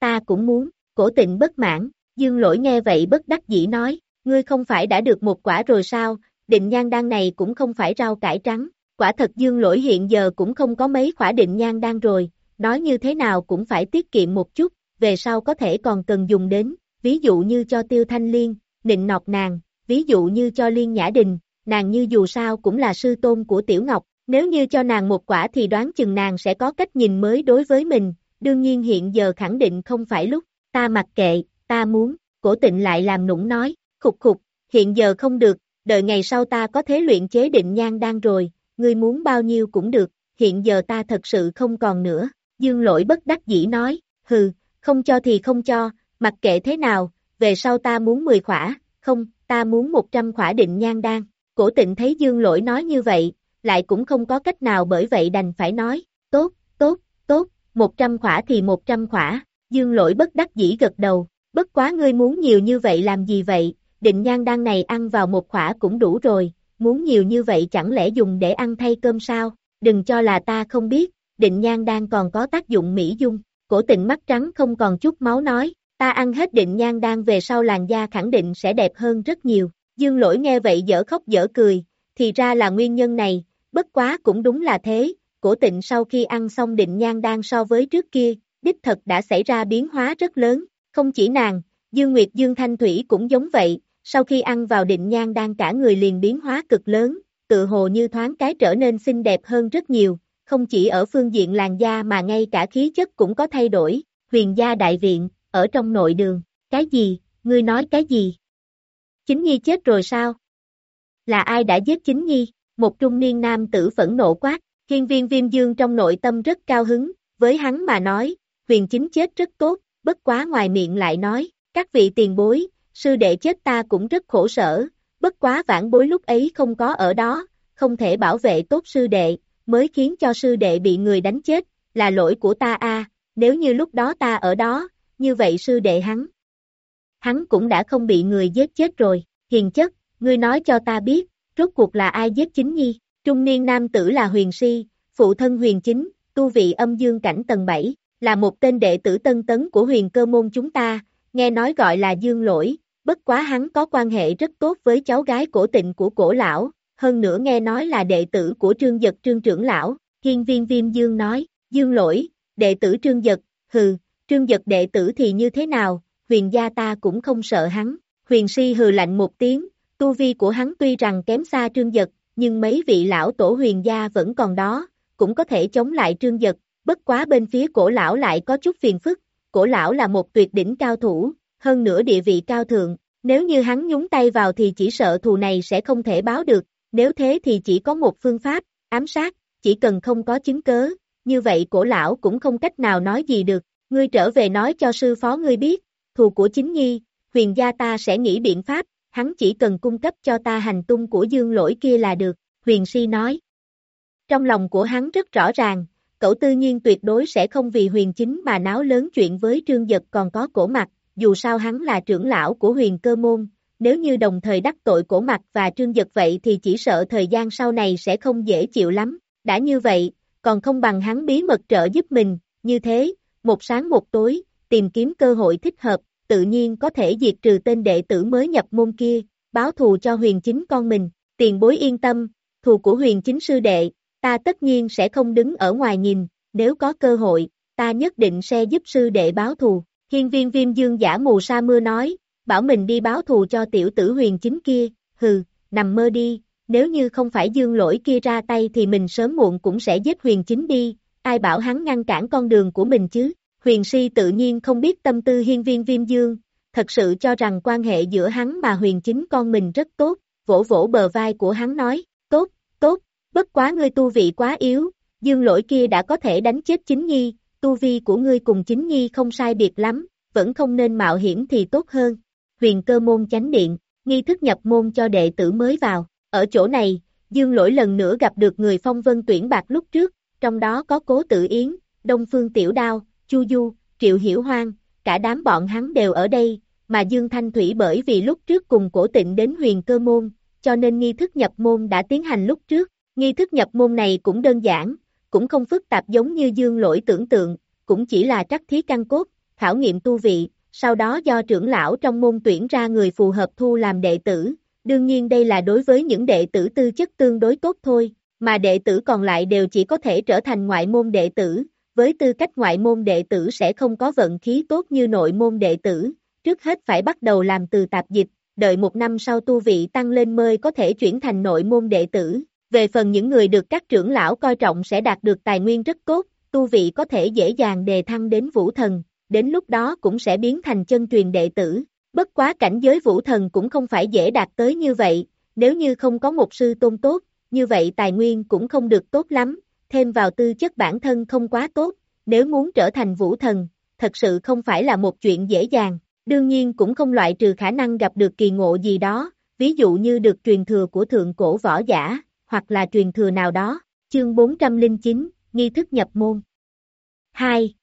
Ta cũng muốn, cổ tịnh bất mãn, dương lỗi nghe vậy bất đắc dĩ nói, ngươi không phải đã được một quả rồi sao, định nhan đan này cũng không phải rau cải trắng, quả thật dương lỗi hiện giờ cũng không có mấy quả định nhan đan rồi, nói như thế nào cũng phải tiết kiệm một chút, về sau có thể còn cần dùng đến, ví dụ như cho tiêu thanh liên, nịnh nọc nàng, ví dụ như cho liên nhã đình, nàng như dù sao cũng là sư tôn của Tiểu Ngọc, nếu như cho nàng một quả thì đoán chừng nàng sẽ có cách nhìn mới đối với mình, đương nhiên hiện giờ khẳng định không phải lúc, ta mặc kệ, ta muốn, cổ tịnh lại làm nũng nói, khục khục, hiện giờ không được, đợi ngày sau ta có thế luyện chế định nhan đan rồi, ngươi muốn bao nhiêu cũng được, hiện giờ ta thật sự không còn nữa, dương lỗi bất đắc dĩ nói, hừ, không cho thì không cho, mặc kệ thế nào, về sau ta muốn 10 khỏa, không, ta muốn 100 khỏa định nhan đan, cổ tịnh thấy dương lỗi nói như vậy, lại cũng không có cách nào bởi vậy đành phải nói, tốt, tốt, tốt, 100 khỏa thì 100 khỏa, dương lỗi bất đắc dĩ gật đầu, bất quá ngươi muốn nhiều như vậy làm gì vậy, định nhan đan này ăn vào một khỏa cũng đủ rồi, muốn nhiều như vậy chẳng lẽ dùng để ăn thay cơm sao, đừng cho là ta không biết, định nhan đan còn có tác dụng mỹ dung, cổ tịnh mắt trắng không còn chút máu nói, ta ăn hết định nhan đan về sau làn da khẳng định sẽ đẹp hơn rất nhiều, dương lỗi nghe vậy dở khóc dở cười, thì ra là nguyên nhân này, bất quá cũng đúng là thế, cổ tịnh sau khi ăn xong định nhan đan so với trước kia, đích thật đã xảy ra biến hóa rất lớn, không chỉ nàng, Dương Nguyệt Dương Thanh Thủy cũng giống vậy, sau khi ăn vào định nhan đang cả người liền biến hóa cực lớn, tự hồ như thoáng cái trở nên xinh đẹp hơn rất nhiều, không chỉ ở phương diện làn da mà ngay cả khí chất cũng có thay đổi, huyền gia đại viện, ở trong nội đường, cái gì, ngươi nói cái gì? Chính Nhi chết rồi sao? Là ai đã giết Chính Nhi? Một trung niên nam tử phẫn nộ quát, hiên viên viêm dương trong nội tâm rất cao hứng, với hắn mà nói, huyền chính chết rất tốt, bất quá ngoài miệng lại nói, các vị tiền bối, sư đệ chết ta cũng rất khổ sở, bất quá vãn bối lúc ấy không có ở đó, không thể bảo vệ tốt sư đệ, mới khiến cho sư đệ bị người đánh chết, là lỗi của ta a. nếu như lúc đó ta ở đó, như vậy sư đệ hắn. Hắn cũng đã không bị người giết chết rồi, hiền chất, ngươi nói cho ta biết, rốt cuộc là ai giết chính nhi, trung niên nam tử là huyền si, phụ thân huyền chính, tu vị âm dương cảnh tầng 7, là một tên đệ tử tân tấn của huyền cơ môn chúng ta, nghe nói gọi là dương lỗi, bất quá hắn có quan hệ rất tốt với cháu gái cổ tịnh của cổ lão, hơn nữa nghe nói là đệ tử của trương giật trương trưởng lão, hiên viên viêm dương nói, dương lỗi, đệ tử trương giật, hừ, trương giật đệ tử thì như thế nào, huyền gia ta cũng không sợ hắn, huyền si hừ lạnh một tiếng, tu vi của hắn tuy rằng kém xa trương giật, nhưng mấy vị lão tổ huyền gia vẫn còn đó, cũng có thể chống lại trương giật, bất quá bên phía cổ lão lại có chút phiền phức, cổ lão là một tuyệt đỉnh cao thủ, hơn nữa địa vị cao thượng, nếu như hắn nhúng tay vào thì chỉ sợ thù này sẽ không thể báo được, nếu thế thì chỉ có một phương pháp, ám sát, chỉ cần không có chứng cớ, như vậy cổ lão cũng không cách nào nói gì được, ngươi trở về nói cho sư phó ngươi biết, thù của chính nhi, huyền gia ta sẽ nghĩ biện pháp, hắn chỉ cần cung cấp cho ta hành tung của dương lỗi kia là được, huyền si nói. Trong lòng của hắn rất rõ ràng, cậu tư nhiên tuyệt đối sẽ không vì huyền chính mà náo lớn chuyện với trương giật còn có cổ mặt, dù sao hắn là trưởng lão của huyền cơ môn, nếu như đồng thời đắc tội cổ mặt và trương giật vậy thì chỉ sợ thời gian sau này sẽ không dễ chịu lắm, đã như vậy, còn không bằng hắn bí mật trợ giúp mình, như thế, một sáng một tối, tìm kiếm cơ hội thích hợp, tự nhiên có thể diệt trừ tên đệ tử mới nhập môn kia, báo thù cho huyền chính con mình, tiền bối yên tâm, thù của huyền chính sư đệ, ta tất nhiên sẽ không đứng ở ngoài nhìn, nếu có cơ hội, ta nhất định sẽ giúp sư đệ báo thù. Hiên viên viêm dương giả mù sa mưa nói, bảo mình đi báo thù cho tiểu tử huyền chính kia, hừ, nằm mơ đi, nếu như không phải dương lỗi kia ra tay thì mình sớm muộn cũng sẽ giết huyền chính đi, ai bảo hắn ngăn cản con đường của mình chứ, huyền si tự nhiên không biết tâm tư hiên viên viêm dương, thật sự cho rằng quan hệ giữa hắn và huyền chính con mình rất tốt, vỗ vỗ bờ vai của hắn nói, tốt, tốt, bất quá ngươi tu vị quá yếu, dương lỗi kia đã có thể đánh chết chính nhi, tu vi của ngươi cùng chính nhi không sai biệt lắm, vẫn không nên mạo hiểm thì tốt hơn. Huyền cơ môn chánh điện, nghi thức nhập môn cho đệ tử mới vào, ở chỗ này, dương lỗi lần nữa gặp được người phong vân tuyển bạc lúc trước, trong đó có cố Tử yến, đông phương tiểu đao, chu du, triệu hiểu hoang, cả đám bọn hắn đều ở đây, mà Dương Thanh Thủy bởi vì lúc trước cùng cổ tịnh đến huyền cơ môn, cho nên nghi thức nhập môn đã tiến hành lúc trước, nghi thức nhập môn này cũng đơn giản, cũng không phức tạp giống như Dương lỗi tưởng tượng, cũng chỉ là trắc thí căn cốt, khảo nghiệm tu vị, sau đó do trưởng lão trong môn tuyển ra người phù hợp thu làm đệ tử, đương nhiên đây là đối với những đệ tử tư chất tương đối tốt thôi, mà đệ tử còn lại đều chỉ có thể trở thành ngoại môn đệ tử, với tư cách ngoại môn đệ tử sẽ không có vận khí tốt như nội môn đệ tử, trước hết phải bắt đầu làm từ tạp dịch, đợi một năm sau tu vị tăng lên mới có thể chuyển thành nội môn đệ tử. Về phần những người được các trưởng lão coi trọng sẽ đạt được tài nguyên rất tốt, tu vị có thể dễ dàng đề thăng đến vũ thần, đến lúc đó cũng sẽ biến thành chân truyền đệ tử. Bất quá cảnh giới vũ thần cũng không phải dễ đạt tới như vậy, nếu như không có một sư tôn tốt, như vậy tài nguyên cũng không được tốt lắm, thêm vào tư chất bản thân không quá tốt, nếu muốn trở thành vũ thần, thật sự không phải là một chuyện dễ dàng, đương nhiên cũng không loại trừ khả năng gặp được kỳ ngộ gì đó, ví dụ như được truyền thừa của thượng cổ võ giả, hoặc là truyền thừa nào đó. Chương 409, Nghi thức nhập môn. 2.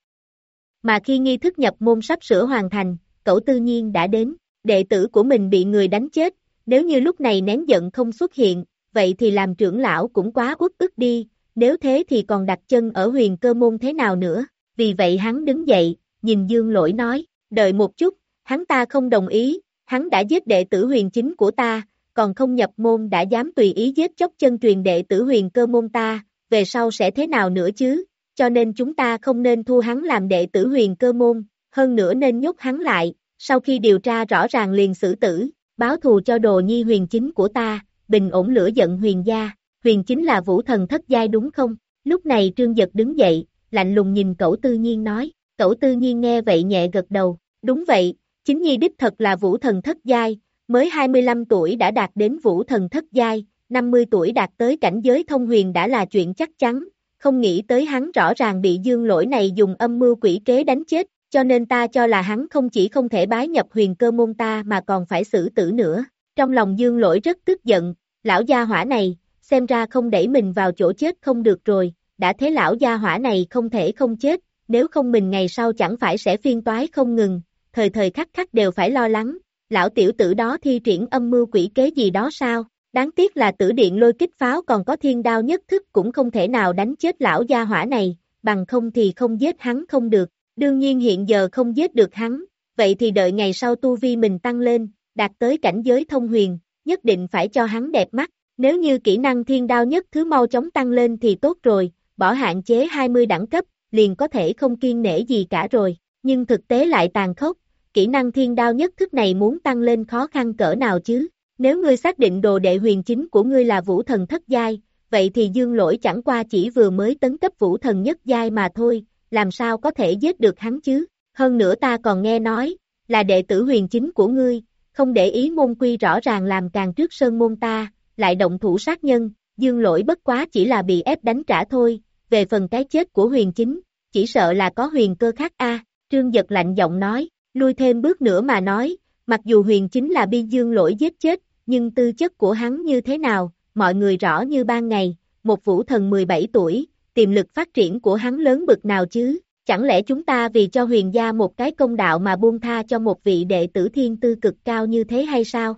Mà khi nghi thức nhập môn sắp sửa hoàn thành, cậu tư nhiên đã đến, đệ tử của mình bị người đánh chết, nếu như lúc này nén giận không xuất hiện, vậy thì làm trưởng lão cũng quá uất ức đi, nếu thế thì còn đặt chân ở huyền cơ môn thế nào nữa, vì vậy hắn đứng dậy, nhìn dương lỗi nói, đợi một chút, hắn ta không đồng ý, hắn đã giết đệ tử huyền chính của ta, còn không nhập môn đã dám tùy ý giết chóc chân truyền đệ tử huyền cơ môn ta, về sau sẽ thế nào nữa chứ, cho nên chúng ta không nên thu hắn làm đệ tử huyền cơ môn, hơn nữa nên nhốt hắn lại, sau khi điều tra rõ ràng liền xử tử, báo thù cho đồ nhi huyền chính của ta, bình ổn lửa giận huyền gia, huyền chính là vũ thần thất giai đúng không? Lúc này trương giật đứng dậy, lạnh lùng nhìn cậu tư nhiên nói, cậu tư nhiên nghe vậy nhẹ gật đầu, đúng vậy, chính nhi đích thật là vũ thần thất giai, mới 25 tuổi đã đạt đến vũ thần thất giai, 50 tuổi đạt tới cảnh giới thông huyền đã là chuyện chắc chắn, không nghĩ tới hắn rõ ràng bị dương lỗi này dùng âm mưu quỷ kế đánh chết, cho nên ta cho là hắn không chỉ không thể bái nhập huyền cơ môn ta mà còn phải xử tử nữa. Trong lòng dương lỗi rất tức giận, lão gia hỏa này, xem ra không đẩy mình vào chỗ chết không được rồi, đã thế lão gia hỏa này không thể không chết, nếu không mình ngày sau chẳng phải sẽ phiên toái không ngừng, thời thời khắc khắc đều phải lo lắng, lão tiểu tử đó thi triển âm mưu quỷ kế gì đó sao, đáng tiếc là tử điện lôi kích pháo còn có thiên đao nhất thức cũng không thể nào đánh chết lão gia hỏa này, bằng không thì không giết hắn không được, đương nhiên hiện giờ không giết được hắn, vậy thì đợi ngày sau tu vi mình tăng lên, đạt tới cảnh giới thông huyền, nhất định phải cho hắn đẹp mắt, nếu như kỹ năng thiên đao nhất thứ mau chóng tăng lên thì tốt rồi, bỏ hạn chế 20 đẳng cấp, liền có thể không kiên nể gì cả rồi, nhưng thực tế lại tàn khốc, kỹ năng thiên đao nhất thức này muốn tăng lên khó khăn cỡ nào chứ, nếu ngươi xác định đồ đệ huyền chính của ngươi là vũ thần thất giai, vậy thì dương lỗi chẳng qua chỉ vừa mới tấn cấp vũ thần nhất giai mà thôi, làm sao có thể giết được hắn chứ, hơn nữa ta còn nghe nói, là đệ tử huyền chính của ngươi, không để ý môn quy rõ ràng làm càng trước sơn môn ta, lại động thủ sát nhân, dương lỗi bất quá chỉ là bị ép đánh trả thôi, về phần cái chết của huyền chính, chỉ sợ là có huyền cơ khác a. Trương giật lạnh giọng nói, lui thêm bước nữa mà nói, Mặc dù huyền chính là bi dương lỗi giết chết, nhưng tư chất của hắn như thế nào, mọi người rõ như ban ngày, một vũ thần 17 tuổi, tiềm lực phát triển của hắn lớn bực nào chứ, chẳng lẽ chúng ta vì cho huyền gia một cái công đạo mà buông tha cho một vị đệ tử thiên tư cực cao như thế hay sao?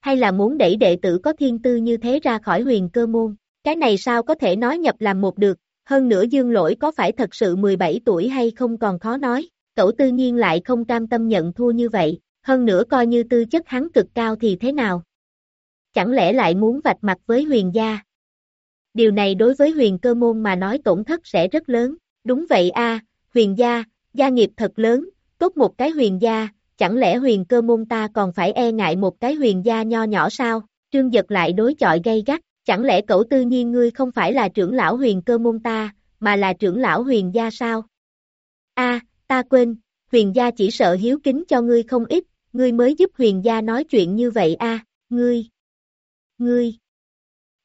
Hay là muốn đẩy đệ tử có thiên tư như thế ra khỏi huyền cơ môn? Cái này sao có thể nói nhập làm một được, hơn nữa dương lỗi có phải thật sự 17 tuổi hay không còn khó nói, cậu tư nhiên lại không cam tâm nhận thua như vậy, hơn nữa coi như tư chất hắn cực cao thì thế nào? Chẳng lẽ lại muốn vạch mặt với huyền gia? Điều này đối với huyền cơ môn mà nói tổn thất sẽ rất lớn, đúng vậy a huyền gia, gia nghiệp thật lớn, tốt một cái huyền gia, chẳng lẽ huyền cơ môn ta còn phải e ngại một cái huyền gia nho nhỏ sao? Trương giật lại đối chọi gây gắt, chẳng lẽ cậu tư nhiên ngươi không phải là trưởng lão huyền cơ môn ta, mà là trưởng lão huyền gia sao? a ta quên, huyền gia chỉ sợ hiếu kính cho ngươi không ít, ngươi mới giúp huyền gia nói chuyện như vậy a ngươi, ngươi,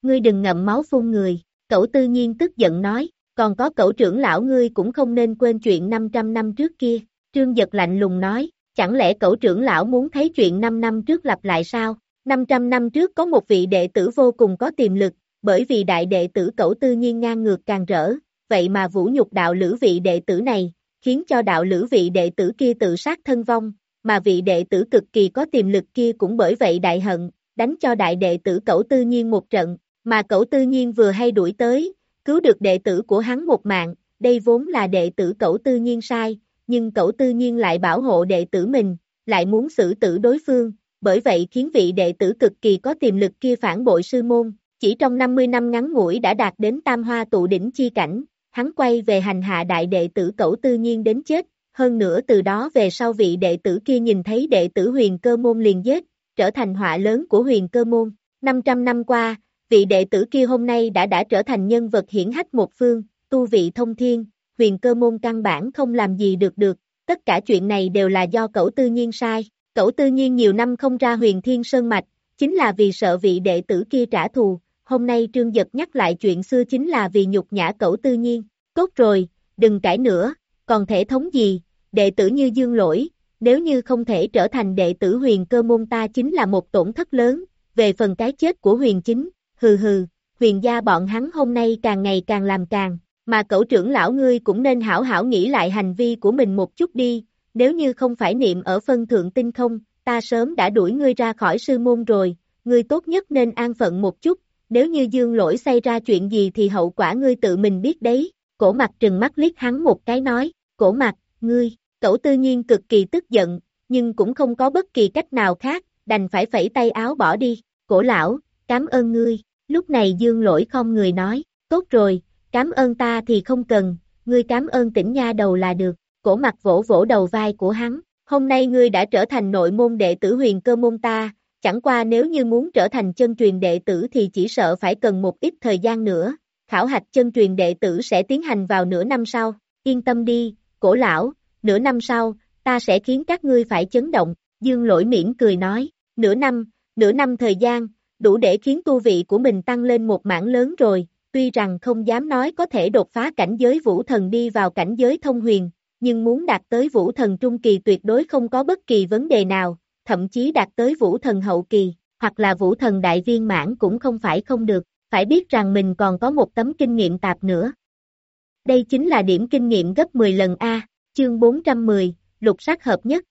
ngươi đừng ngậm máu phun người, cậu tư nhiên tức giận nói, còn có cậu trưởng lão ngươi cũng không nên quên chuyện 500 năm trước kia, trương giật lạnh lùng nói, chẳng lẽ cậu trưởng lão muốn thấy chuyện 5 năm trước lặp lại sao? 500 năm trước có một vị đệ tử vô cùng có tiềm lực, bởi vì đại đệ tử cậu tư nhiên ngang ngược càng rỡ, vậy mà vũ nhục đạo lữ vị đệ tử này, khiến cho đạo lữ vị đệ tử kia tự sát thân vong, mà vị đệ tử cực kỳ có tiềm lực kia cũng bởi vậy đại hận, đánh cho đại đệ tử cẩu tư nhiên một trận, mà cẩu tư nhiên vừa hay đuổi tới, cứu được đệ tử của hắn một mạng, đây vốn là đệ tử cẩu tư nhiên sai, nhưng cẩu tư nhiên lại bảo hộ đệ tử mình, lại muốn xử tử đối phương, bởi vậy khiến vị đệ tử cực kỳ có tiềm lực kia phản bội sư môn, chỉ trong 50 năm ngắn ngủi đã đạt đến tam hoa tụ đỉnh chi cảnh, hắn quay về hành hạ đại đệ tử Cẩu tư nhiên đến chết, hơn nữa từ đó về sau vị đệ tử kia nhìn thấy đệ tử huyền cơ môn liền giết, trở thành họa lớn của huyền cơ môn. 500 năm qua, vị đệ tử kia hôm nay đã đã trở thành nhân vật hiển hách một phương, tu vị thông thiên, huyền cơ môn căn bản không làm gì được được, tất cả chuyện này đều là do Cẩu tư nhiên sai. Cẩu tư nhiên nhiều năm không ra huyền thiên sơn mạch, chính là vì sợ vị đệ tử kia trả thù, hôm nay trương giật nhắc lại chuyện xưa chính là vì nhục nhã cậu tư nhiên. Tốt rồi, đừng cãi nữa, còn thể thống gì, đệ tử như dương lỗi, nếu như không thể trở thành đệ tử huyền cơ môn ta chính là một tổn thất lớn, về phần cái chết của huyền chính, hừ hừ, huyền gia bọn hắn hôm nay càng ngày càng làm càng, mà cậu trưởng lão ngươi cũng nên hảo hảo nghĩ lại hành vi của mình một chút đi, nếu như không phải niệm ở phân thượng tinh không, ta sớm đã đuổi ngươi ra khỏi sư môn rồi, ngươi tốt nhất nên an phận một chút, nếu như dương lỗi xảy ra chuyện gì thì hậu quả ngươi tự mình biết đấy, cổ mặt trừng mắt liếc hắn một cái nói, cổ mặt, ngươi, cậu tư nhiên cực kỳ tức giận, nhưng cũng không có bất kỳ cách nào khác, đành phải phẩy tay áo bỏ đi, cổ lão, cảm ơn ngươi, lúc này dương lỗi không người nói, tốt rồi, cảm ơn ta thì không cần, ngươi cảm ơn tỉnh nha đầu là được, cổ mặt vỗ vỗ đầu vai của hắn, hôm nay ngươi đã trở thành nội môn đệ tử huyền cơ môn ta, chẳng qua nếu như muốn trở thành chân truyền đệ tử thì chỉ sợ phải cần một ít thời gian nữa, khảo hạch chân truyền đệ tử sẽ tiến hành vào nửa năm sau, yên tâm đi, cổ lão, nửa năm sau, ta sẽ khiến các ngươi phải chấn động, dương lỗi miễn cười nói, nửa năm, nửa năm thời gian, đủ để khiến tu vị của mình tăng lên một mảng lớn rồi, tuy rằng không dám nói có thể đột phá cảnh giới vũ thần đi vào cảnh giới thông huyền, nhưng muốn đạt tới vũ thần trung kỳ tuyệt đối không có bất kỳ vấn đề nào, thậm chí đạt tới vũ thần hậu kỳ, hoặc là vũ thần đại viên mãn cũng không phải không được, phải biết rằng mình còn có một tấm kinh nghiệm tạp nữa. Đây chính là điểm kinh nghiệm gấp 10 lần A, chương 410, lục sắc hợp nhất.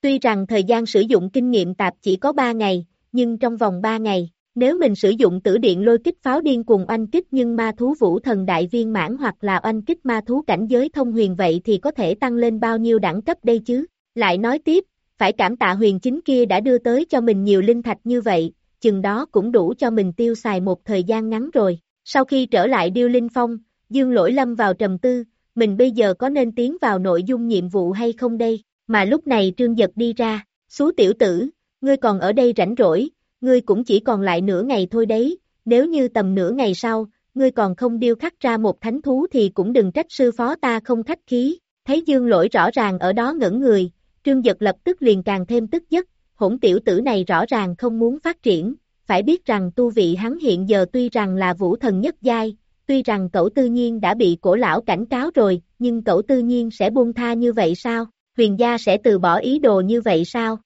Tuy rằng thời gian sử dụng kinh nghiệm tạp chỉ có 3 ngày, nhưng trong vòng 3 ngày, nếu mình sử dụng tử điện lôi kích pháo điên cùng oanh kích nhưng ma thú vũ thần đại viên mãn hoặc là oanh kích ma thú cảnh giới thông huyền vậy thì có thể tăng lên bao nhiêu đẳng cấp đây chứ? Lại nói tiếp, phải cảm tạ huyền chính kia đã đưa tới cho mình nhiều linh thạch như vậy, chừng đó cũng đủ cho mình tiêu xài một thời gian ngắn rồi. Sau khi trở lại điêu linh phong, dương lỗi lâm vào trầm tư, mình bây giờ có nên tiến vào nội dung nhiệm vụ hay không đây? Mà lúc này trương giật đi ra, xú tiểu tử, ngươi còn ở đây rảnh rỗi, ngươi cũng chỉ còn lại nửa ngày thôi đấy, nếu như tầm nửa ngày sau, ngươi còn không điêu khắc ra một thánh thú thì cũng đừng trách sư phó ta không khách khí, thấy dương lỗi rõ ràng ở đó ngẩn người, trương giật lập tức liền càng thêm tức giấc, hỗn tiểu tử này rõ ràng không muốn phát triển, phải biết rằng tu vị hắn hiện giờ tuy rằng là vũ thần nhất giai, tuy rằng cậu tư nhiên đã bị cổ lão cảnh cáo rồi, nhưng cậu tư nhiên sẽ buông tha như vậy sao, huyền gia sẽ từ bỏ ý đồ như vậy sao,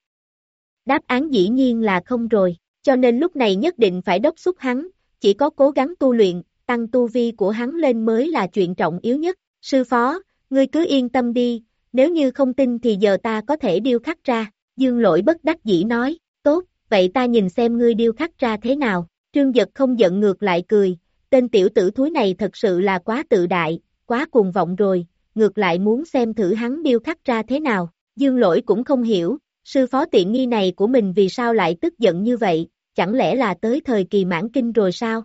Đáp án dĩ nhiên là không rồi, cho nên lúc này nhất định phải đốc xúc hắn, chỉ có cố gắng tu luyện, tăng tu vi của hắn lên mới là chuyện trọng yếu nhất. Sư phó, ngươi cứ yên tâm đi, nếu như không tin thì giờ ta có thể điêu khắc ra. Dương lỗi bất đắc dĩ nói, tốt, vậy ta nhìn xem ngươi điêu khắc ra thế nào. Trương giật không giận ngược lại cười, tên tiểu tử thúi này thật sự là quá tự đại, quá cuồng vọng rồi, ngược lại muốn xem thử hắn điêu khắc ra thế nào. Dương lỗi cũng không hiểu, sư phó tiện nghi này của mình vì sao lại tức giận như vậy, chẳng lẽ là tới thời kỳ mãn kinh rồi sao?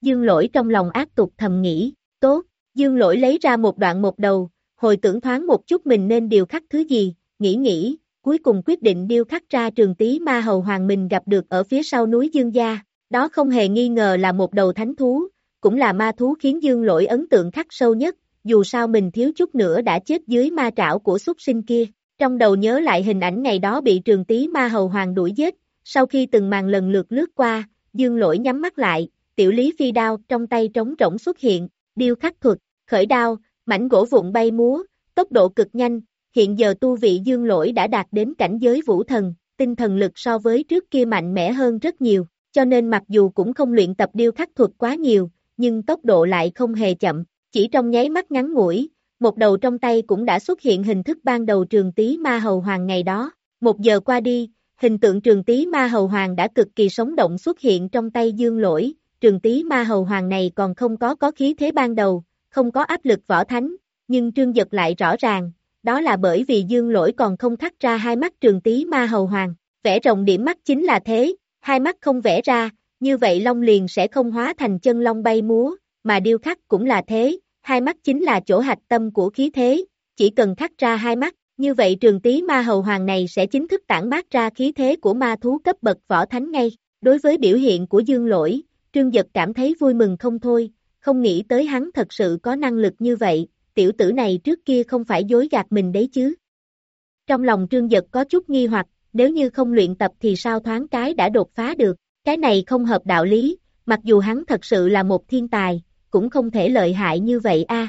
Dương lỗi trong lòng ác tục thầm nghĩ, tốt, dương lỗi lấy ra một đoạn một đầu, hồi tưởng thoáng một chút mình nên điều khắc thứ gì, nghĩ nghĩ, cuối cùng quyết định điêu khắc ra trường tí ma hầu hoàng mình gặp được ở phía sau núi Dương Gia, đó không hề nghi ngờ là một đầu thánh thú, cũng là ma thú khiến Dương lỗi ấn tượng khắc sâu nhất, dù sao mình thiếu chút nữa đã chết dưới ma trảo của súc sinh kia, trong đầu nhớ lại hình ảnh ngày đó bị trường tí ma hầu hoàng đuổi giết, sau khi từng màn lần lượt lướt qua, Dương lỗi nhắm mắt lại, tiểu lý phi đao trong tay trống rỗng xuất hiện, điêu khắc thuật, khởi đao, mảnh gỗ vụn bay múa, tốc độ cực nhanh, hiện giờ tu vị dương lỗi đã đạt đến cảnh giới vũ thần, tinh thần lực so với trước kia mạnh mẽ hơn rất nhiều, cho nên mặc dù cũng không luyện tập điêu khắc thuật quá nhiều, nhưng tốc độ lại không hề chậm, chỉ trong nháy mắt ngắn ngủi, một đầu trong tay cũng đã xuất hiện hình thức ban đầu trường tí ma hầu hoàng ngày đó, một giờ qua đi, hình tượng trường tí ma hầu hoàng đã cực kỳ sống động xuất hiện trong tay dương lỗi, trường tí ma hầu hoàng này còn không có có khí thế ban đầu, không có áp lực võ thánh, nhưng trương giật lại rõ ràng, đó là bởi vì dương lỗi còn không khắc ra hai mắt trường tí ma hầu hoàng, vẽ rộng điểm mắt chính là thế, hai mắt không vẽ ra, như vậy long liền sẽ không hóa thành chân long bay múa, mà điêu khắc cũng là thế, hai mắt chính là chỗ hạch tâm của khí thế, chỉ cần khắc ra hai mắt, như vậy trường tí ma hầu hoàng này sẽ chính thức tản mát ra khí thế của ma thú cấp bậc võ thánh ngay. Đối với biểu hiện của dương lỗi, trương giật cảm thấy vui mừng không thôi, không nghĩ tới hắn thật sự có năng lực như vậy, tiểu tử này trước kia không phải dối gạt mình đấy chứ. Trong lòng trương giật có chút nghi hoặc, nếu như không luyện tập thì sao thoáng cái đã đột phá được, cái này không hợp đạo lý, mặc dù hắn thật sự là một thiên tài, cũng không thể lợi hại như vậy a.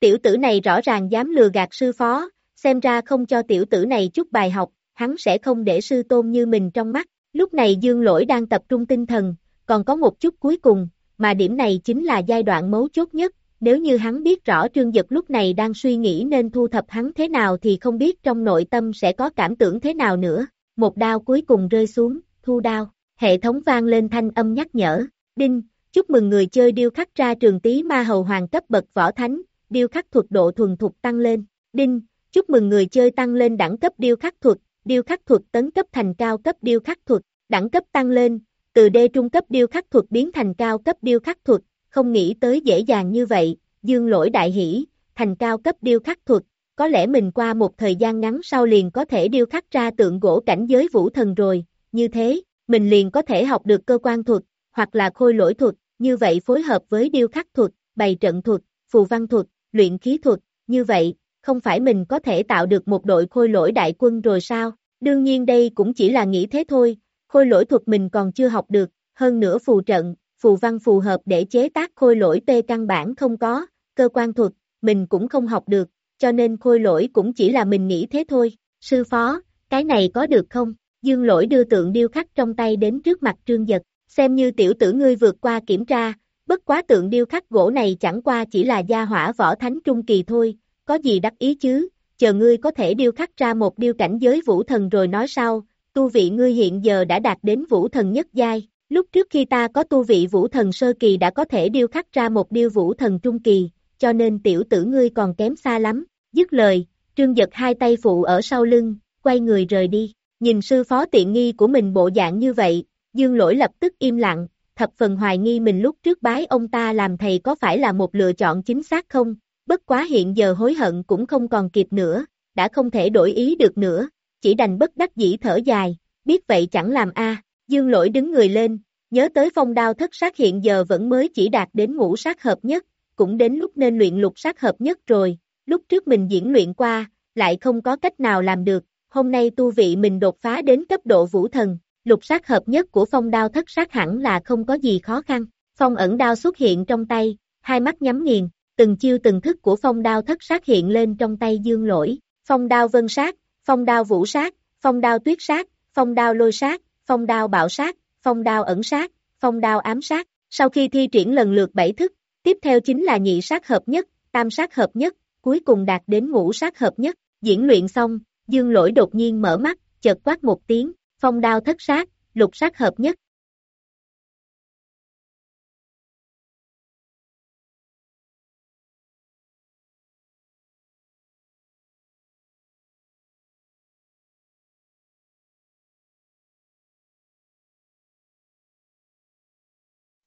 Tiểu tử này rõ ràng dám lừa gạt sư phó, xem ra không cho tiểu tử này chút bài học, hắn sẽ không để sư tôn như mình trong mắt. Lúc này Dương Lỗi đang tập trung tinh thần, còn có một chút cuối cùng, mà điểm này chính là giai đoạn mấu chốt nhất. Nếu như hắn biết rõ Trương Dật lúc này đang suy nghĩ nên thu thập hắn thế nào thì không biết trong nội tâm sẽ có cảm tưởng thế nào nữa. Một đao cuối cùng rơi xuống, thu đao, hệ thống vang lên thanh âm nhắc nhở. Đinh, chúc mừng người chơi điêu khắc ra trường tí ma hầu hoàng cấp bậc võ thánh, điêu khắc thuật độ thuần thục tăng lên. Đinh, chúc mừng người chơi tăng lên đẳng cấp điêu khắc thuật, điêu khắc thuật tấn cấp thành cao cấp điêu khắc thuật, đẳng cấp tăng lên, từ đê trung cấp điêu khắc thuật biến thành cao cấp điêu khắc thuật, không nghĩ tới dễ dàng như vậy, dương lỗi đại hỷ, thành cao cấp điêu khắc thuật, có lẽ mình qua một thời gian ngắn sau liền có thể điêu khắc ra tượng gỗ cảnh giới vũ thần rồi, như thế, mình liền có thể học được cơ quan thuật, hoặc là khôi lỗi thuật, như vậy phối hợp với điêu khắc thuật, bày trận thuật, phù văn thuật, luyện khí thuật, như vậy, không phải mình có thể tạo được một đội khôi lỗi đại quân rồi sao? Đương nhiên đây cũng chỉ là nghĩ thế thôi, khôi lỗi thuật mình còn chưa học được, hơn nữa phù trận, phù văn phù hợp để chế tác khôi lỗi P căn bản không có, cơ quan thuật, mình cũng không học được, cho nên khôi lỗi cũng chỉ là mình nghĩ thế thôi. Sư phó, cái này có được không? Dương lỗi đưa tượng điêu khắc trong tay đến trước mặt trương giật, xem như tiểu tử ngươi vượt qua kiểm tra, bất quá tượng điêu khắc gỗ này chẳng qua chỉ là gia hỏa võ thánh trung kỳ thôi, có gì đắc ý chứ, chờ ngươi có thể điêu khắc ra một điêu cảnh giới vũ thần rồi nói sau, tu vị ngươi hiện giờ đã đạt đến vũ thần nhất giai, lúc trước khi ta có tu vị vũ thần sơ kỳ đã có thể điêu khắc ra một điêu vũ thần trung kỳ, cho nên tiểu tử ngươi còn kém xa lắm, dứt lời, trương giật hai tay phụ ở sau lưng, quay người rời đi, nhìn sư phó tiện nghi của mình bộ dạng như vậy, dương lỗi lập tức im lặng, thập phần hoài nghi mình lúc trước bái ông ta làm thầy có phải là một lựa chọn chính xác không, bất quá hiện giờ hối hận cũng không còn kịp nữa, đã không thể đổi ý được nữa, chỉ đành bất đắc dĩ thở dài, biết vậy chẳng làm a. Dương lỗi đứng người lên, nhớ tới phong đao thất sát hiện giờ vẫn mới chỉ đạt đến ngũ sát hợp nhất, cũng đến lúc nên luyện lục sát hợp nhất rồi, lúc trước mình diễn luyện qua, lại không có cách nào làm được, hôm nay tu vị mình đột phá đến cấp độ vũ thần, lục sát hợp nhất của phong đao thất sát hẳn là không có gì khó khăn, phong ẩn đao xuất hiện trong tay, hai mắt nhắm nghiền, từng chiêu từng thức của phong đao thất sát hiện lên trong tay dương lỗi, phong đao vân sát, phong đao vũ sát, phong đao tuyết sát, phong đao lôi sát, phong đao bạo sát, phong đao ẩn sát, phong đao ám sát. Sau khi thi triển lần lượt bảy thức, tiếp theo chính là nhị sát hợp nhất, tam sát hợp nhất, cuối cùng đạt đến ngũ sát hợp nhất. Diễn luyện xong, dương lỗi đột nhiên mở mắt, chợt quát một tiếng, phong đao thất sát, lục sát hợp nhất.